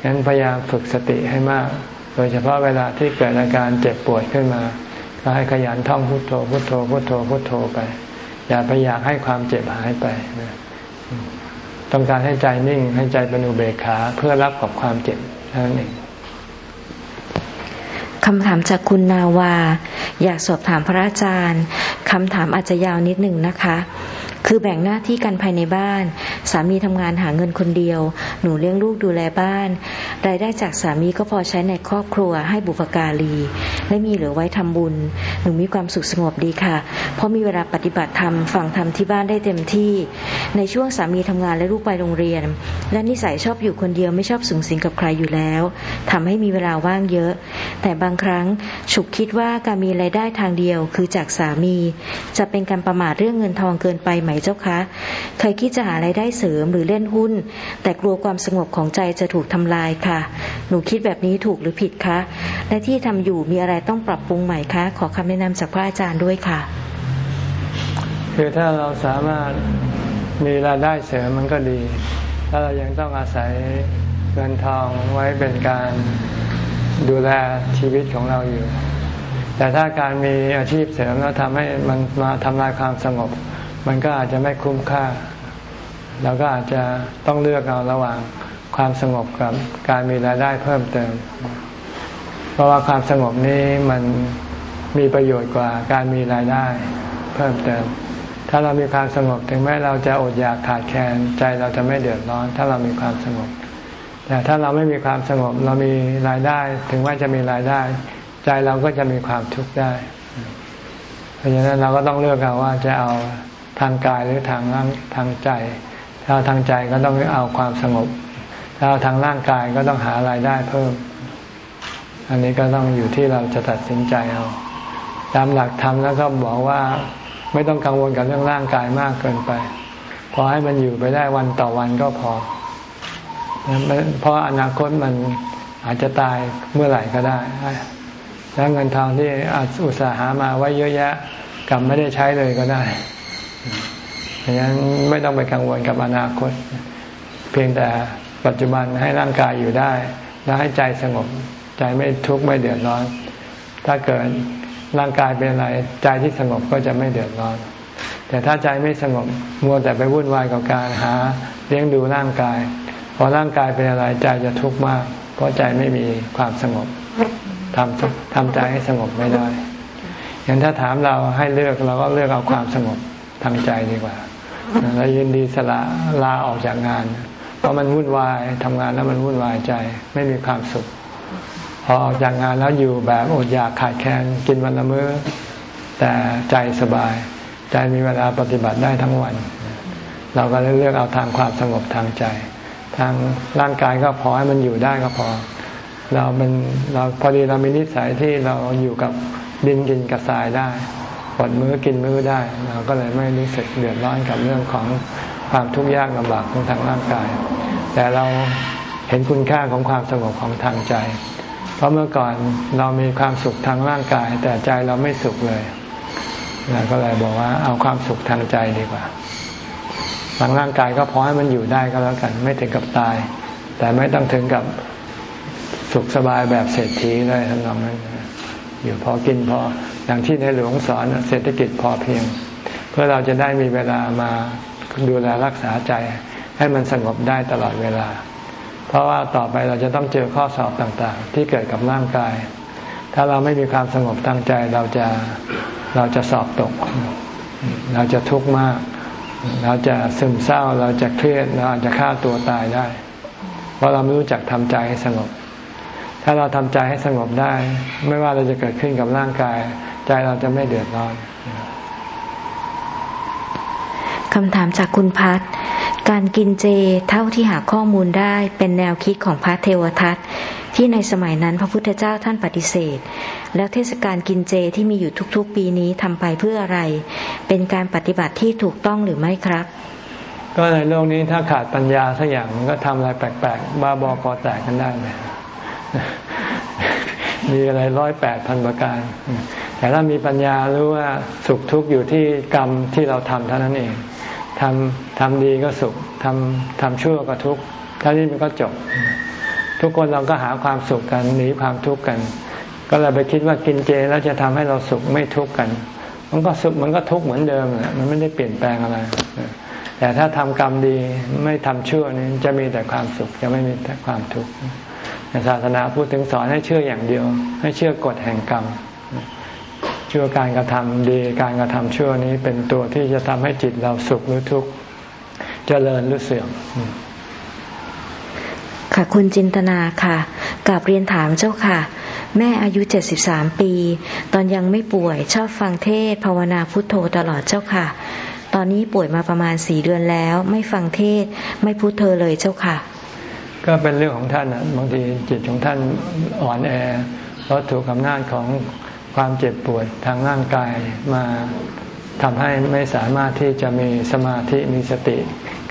งั้นพยายามฝึกสติให้มาก โดยเฉพาะเวลาที่เกิดอาการเจ็บปวดขึ้นมาก็ให้ขยันท่องพุทโธพุทโธพุทโธพุทโธไป อย่าไปอยากให้ความเจ็บหายไป ต้องการให้ใจนิ่ง ให้ใจเป็นอุเบกขาเพื่อรับกับความเจ็บเท่านั้นเองคำถามจากคุณนาวา อยากสอบถามพระอาจารย์คำถามอาจจะยาวนิดหนึ่งนะคะคือแบ่งหน้าที่กันภายในบ้าน สามีทำงานหาเงินคนเดียว หนูเลี้ยงลูกดูแลบ้าน รายได้จากสามีก็พอใช้ในครอบครัวให้บุพการี และมีเหลือไว้ทำบุญ หนูมีความสุขสงบดีค่ะ เพราะมีเวลาปฏิบัติธรรมฟังธรรมที่บ้านได้เต็มที่ ในช่วงสามีทำงานและลูกไปโรงเรียน และนิสัยชอบอยู่คนเดียวไม่ชอบสูงสิงกับใครอยู่แล้วทำให้มีเวลาว่างเยอะ แต่บางครั้งฉุกคิดว่าการมีรายได้ทางเดียวคือจากสามี จะเป็นการประมาทเรื่องเงินทองเกินไปไหมเจ้าคะเคยคิดจะหาไรายได้เสริมหรือเล่นหุ้น แต่กลัวความสงบของใจจะถูกทำลายค่ะ หนูคิดแบบนี้ถูกหรือผิดคะ และที่ทำอยู่มีอะไรต้องปรับปรุงใหม่คะ ขอคำแนะนำจากพระอาจารย์ด้วยค่ะ คือถ้าเราสามารถมีรายได้เสริมมันก็ดี ถ้าเรายังต้องอาศัยเงินทองไว้เป็นการดูแลชีวิตของเราอยู่ แต่ถ้าการมีอาชีพเสริมแล้วทำให้มันมาทำลายความสงบ มันก็อาจจะไม่คุ้มค่า เราก็อาจจะต้องเลือกเอาระหว่างความสงบกับการมีรายได้เพิ่มเติม เพราะว่าความสงบนี้มันมีประโยชน์กว่าการมีรายได้เพิ่มเติม ถ้าเรามีความสงบถึงแม้เราจะอดอยากขาดแคลนใจเราจะไม่เดือดร้อน ถ้าเรามีความสงบ แต่ถ้าเราไม่มีความสงบเรามีรายได้ ถึงว่าจะมีรายได้ ใจเราก็จะมีความทุกข์ได้ เพราะฉะนั้นเราก็ต้องเลือกเอาว่าจะเอา ทางกายหรือทางร่างทางใจ ถ้าทางใจก็ต้องเอาความสงบ ถ้าทางร่างกายก็ต้องหารายได้เพิ่ม อันนี้ก็ต้องอยู่ที่เราจะตัดสินใจเอาตามหลักธรรมแล้วก็บอกว่าไม่ต้องกังวลกับเรื่องร่างกายมากเกินไปพอให้มันอยู่ไปได้วันต่อวันก็พอ เพราะอนาคตมันอาจจะตายเมื่อไหร่ก็ได้ แล้วเงินทองที่อุตสาหามาไว้เยอะแยะกลับไม่ได้ใช้เลยก็ได้ ดังนั้นไม่ต้องไปกังวลกับอนาคต เพียงแต่ปัจจุบันให้ร่างกายอยู่ได้ แล้วให้ใจสงบใจไม่ทุกข์ไม่เดือดร้อน ถ้าเกิดร่างกายเป็นอะไรใจที่สงบก็จะไม่เดือดร้อน แต่ถ้าใจไม่สงบมัวแต่ไปวุ่นวายกับการหาเลี้ยงดูร่างกาย พอร่างกายเป็นอะไรใจจะทุกข์มาก เพราะใจไม่มีความสงบทำทำใจให้สงบไม่ได้อย่างถ้าถามเราให้เลือกเราก็เลือกเอาความสงบางใจดีกว่าเรายินดีสละลาออกจากงาน เพราะมันวุ่นวายทำงานแล้วมันวุ่นวายใจ ไม่มีความสุข พอออกจากงานแล้วอยู่แบบอดอยากขาดแคลนกินวันละมื้อ แต่ใจสบาย ใจมีเวลาปฏิบัติได้ทั้งวัน เราก็เลยเลือกเอาทางความสงบทางใจ ทางร่างกายก็พอให้มันอยู่ได้ก็พอ เราเป็นเราพอดีเรามีนิสัยที่เราอยู่กับดินกินกระสายได้ ปดมือกินมือได้ เราก็เลยไม่รู้สึกเดือดร้อนกับเรื่องของความทุกข์ยากลำบากของทางร่างกาย แต่เราเห็นคุณค่าของความสงบของทางใจ เพราะเมื่อก่อนเรามีความสุขทางร่างกาย แต่ใจเราไม่สุขเลยเราก็เลยบอกว่าเอาความสุขทางใจดีกว่าทางร่างกายก็พอให้มันอยู่ได้ก็แล้วกัน ไม่ถึงกับตาย แต่ไม่ต้องถึงกับสุขสบายแบบเศรษฐีเลยทั้งนั้นอยู่พอกินพอ อย่างที่ในหลวงสอนเศรษฐกิจพอเพียง เพื่อเราจะได้มีเวลามาดูแลรักษาใจให้มันสงบได้ตลอดเวลา เพราะว่าต่อไปเราจะต้องเจอข้อสอบต่างๆ ที่เกิดกับร่างกาย ถ้าเราไม่มีความสงบทางใจเราจะเราจะสอบตก เราจะทุกข์มาก เราจะซึมเศร้าเราจะเครียดเราอาจจะฆ่าตัวตายได้ เพราะเราไม่รู้จักทำใจให้สงบ ถ้าเราทำใจให้สงบได้ ไม่ว่าเราจะเกิดขึ้นกับร่างกาย ใจเราจะไม่เดือดร้อนคำถามจากคุณพัฒการกินเจเท่าที่หาข้อมูลได้เป็นแนวคิดของพระเทวทัตที่ในสมัยนั้นพระพุทธเจ้าท่านปฏิเสธ แล้วเทศกาลกินเจที่มีอยู่ทุกๆ ปีนี้ทำไปเพื่ออะไร เป็นการปฏิบัติที่ถูกต้องหรือไม่ครับ ก็ในโลกนี้ถ้าขาดปัญญาสักอย่างมันก็ทำอะไรแปลกๆ บ้าบอคอแตกกันได้เลยมีอะไรร้อยแปดพันประการ แต่ถ้ามีปัญญารู้ว่าสุขทุกข์อยู่ที่กรรมที่เราทำเท่านั้นเองทำทำดีก็สุขทำทำชั่วก็ทุกข์ท่านี้มันก็จบ ทุกคนเราก็หาความสุขกันหนีความทุกข์กัน ก็เลยไปคิดว่ากินเจแล้วจะทำให้เราสุขไม่ทุกข์กัน มันก็สุขมันก็ทุกข์เหมือนเดิมแหละมันไม่ได้เปลี่ยนแปลงอะไร แต่ถ้าทำกรรมดีไม่ทำชั่วนี่จะมีแต่ความสุขจะไม่มีแต่ความทุกข์ศาสนาพูดถึงสอนให้เชื่ออย่างเดียว ให้เชื่อกฎแห่งกรรม ชื่อการกระทำดีการกระทำชั่วนี้เป็นตัวที่จะทำให้จิตเราสุขหรือทุกข์เจริญหรือเสื่อมค่ะคุณจินตนาค่ะกับเรียนถามเจ้าค่ะ แม่อายุเจ็ดสิบสามปี ตอนยังไม่ป่วยชอบฟังเทศภาวนาพุทโธตลอดเจ้าค่ะ ตอนนี้ป่วยมาประมาณสี่เดือนแล้ว ไม่ฟังเทศไม่พุทโธเลยเจ้าค่ะ ก็เป็นเรื่องของท่านนะบางทีจิตของท่านอ่อนแอเพราะถูกอำนาจของ ความเจ็บปวดทางร่างกายมาทำให้ไม่สามารถที่จะมีสมาธิมีสติ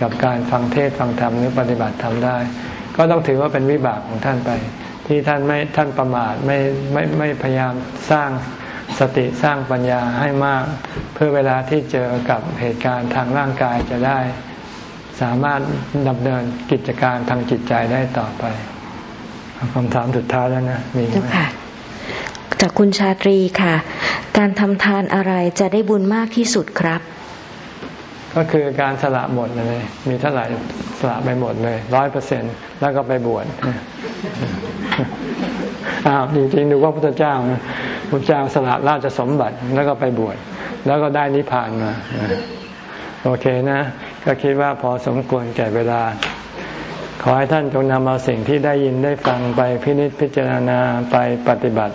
กับการฟังเทศฟังธรรมหรือปฏิบัติธรรมได้ ก็ต้องถือว่าเป็นวิบากของท่านไป ที่ท่านไม่ท่านประมาทไม่ไม่ไม่พยายามสร้างสติสร้างปัญญาให้มาก เพื่อเวลาที่เจอกับเหตุการณ์ทางร่างกายจะได้ สามารถดำเนินกิจการทางจิตใจได้ต่อไปคำถามสุดท้ายแล้วนะมีไหม จากคุณชาตรีค่ะ การทำทานอะไรจะได้บุญมากที่สุดครับ ก็คือการสละหมดเลย มีเท่าไหร่สละไปหมดเลยร้อยเปอร์เซ็นแล้วก็ไปบวชอ้าวจริงๆดูว่าพระพุทธเจ้าพระเจ้าสละราชสมบัติแล้วก็ไปบวชแล้วก็ได้นิพพานมาโอเคนะ ก็คิดว่าพอสมควรแก่เวลา ขอให้ท่านจงนำเอาสิ่งที่ได้ยินได้ฟังไปพินิจพิจารณาไปปฏิบัติ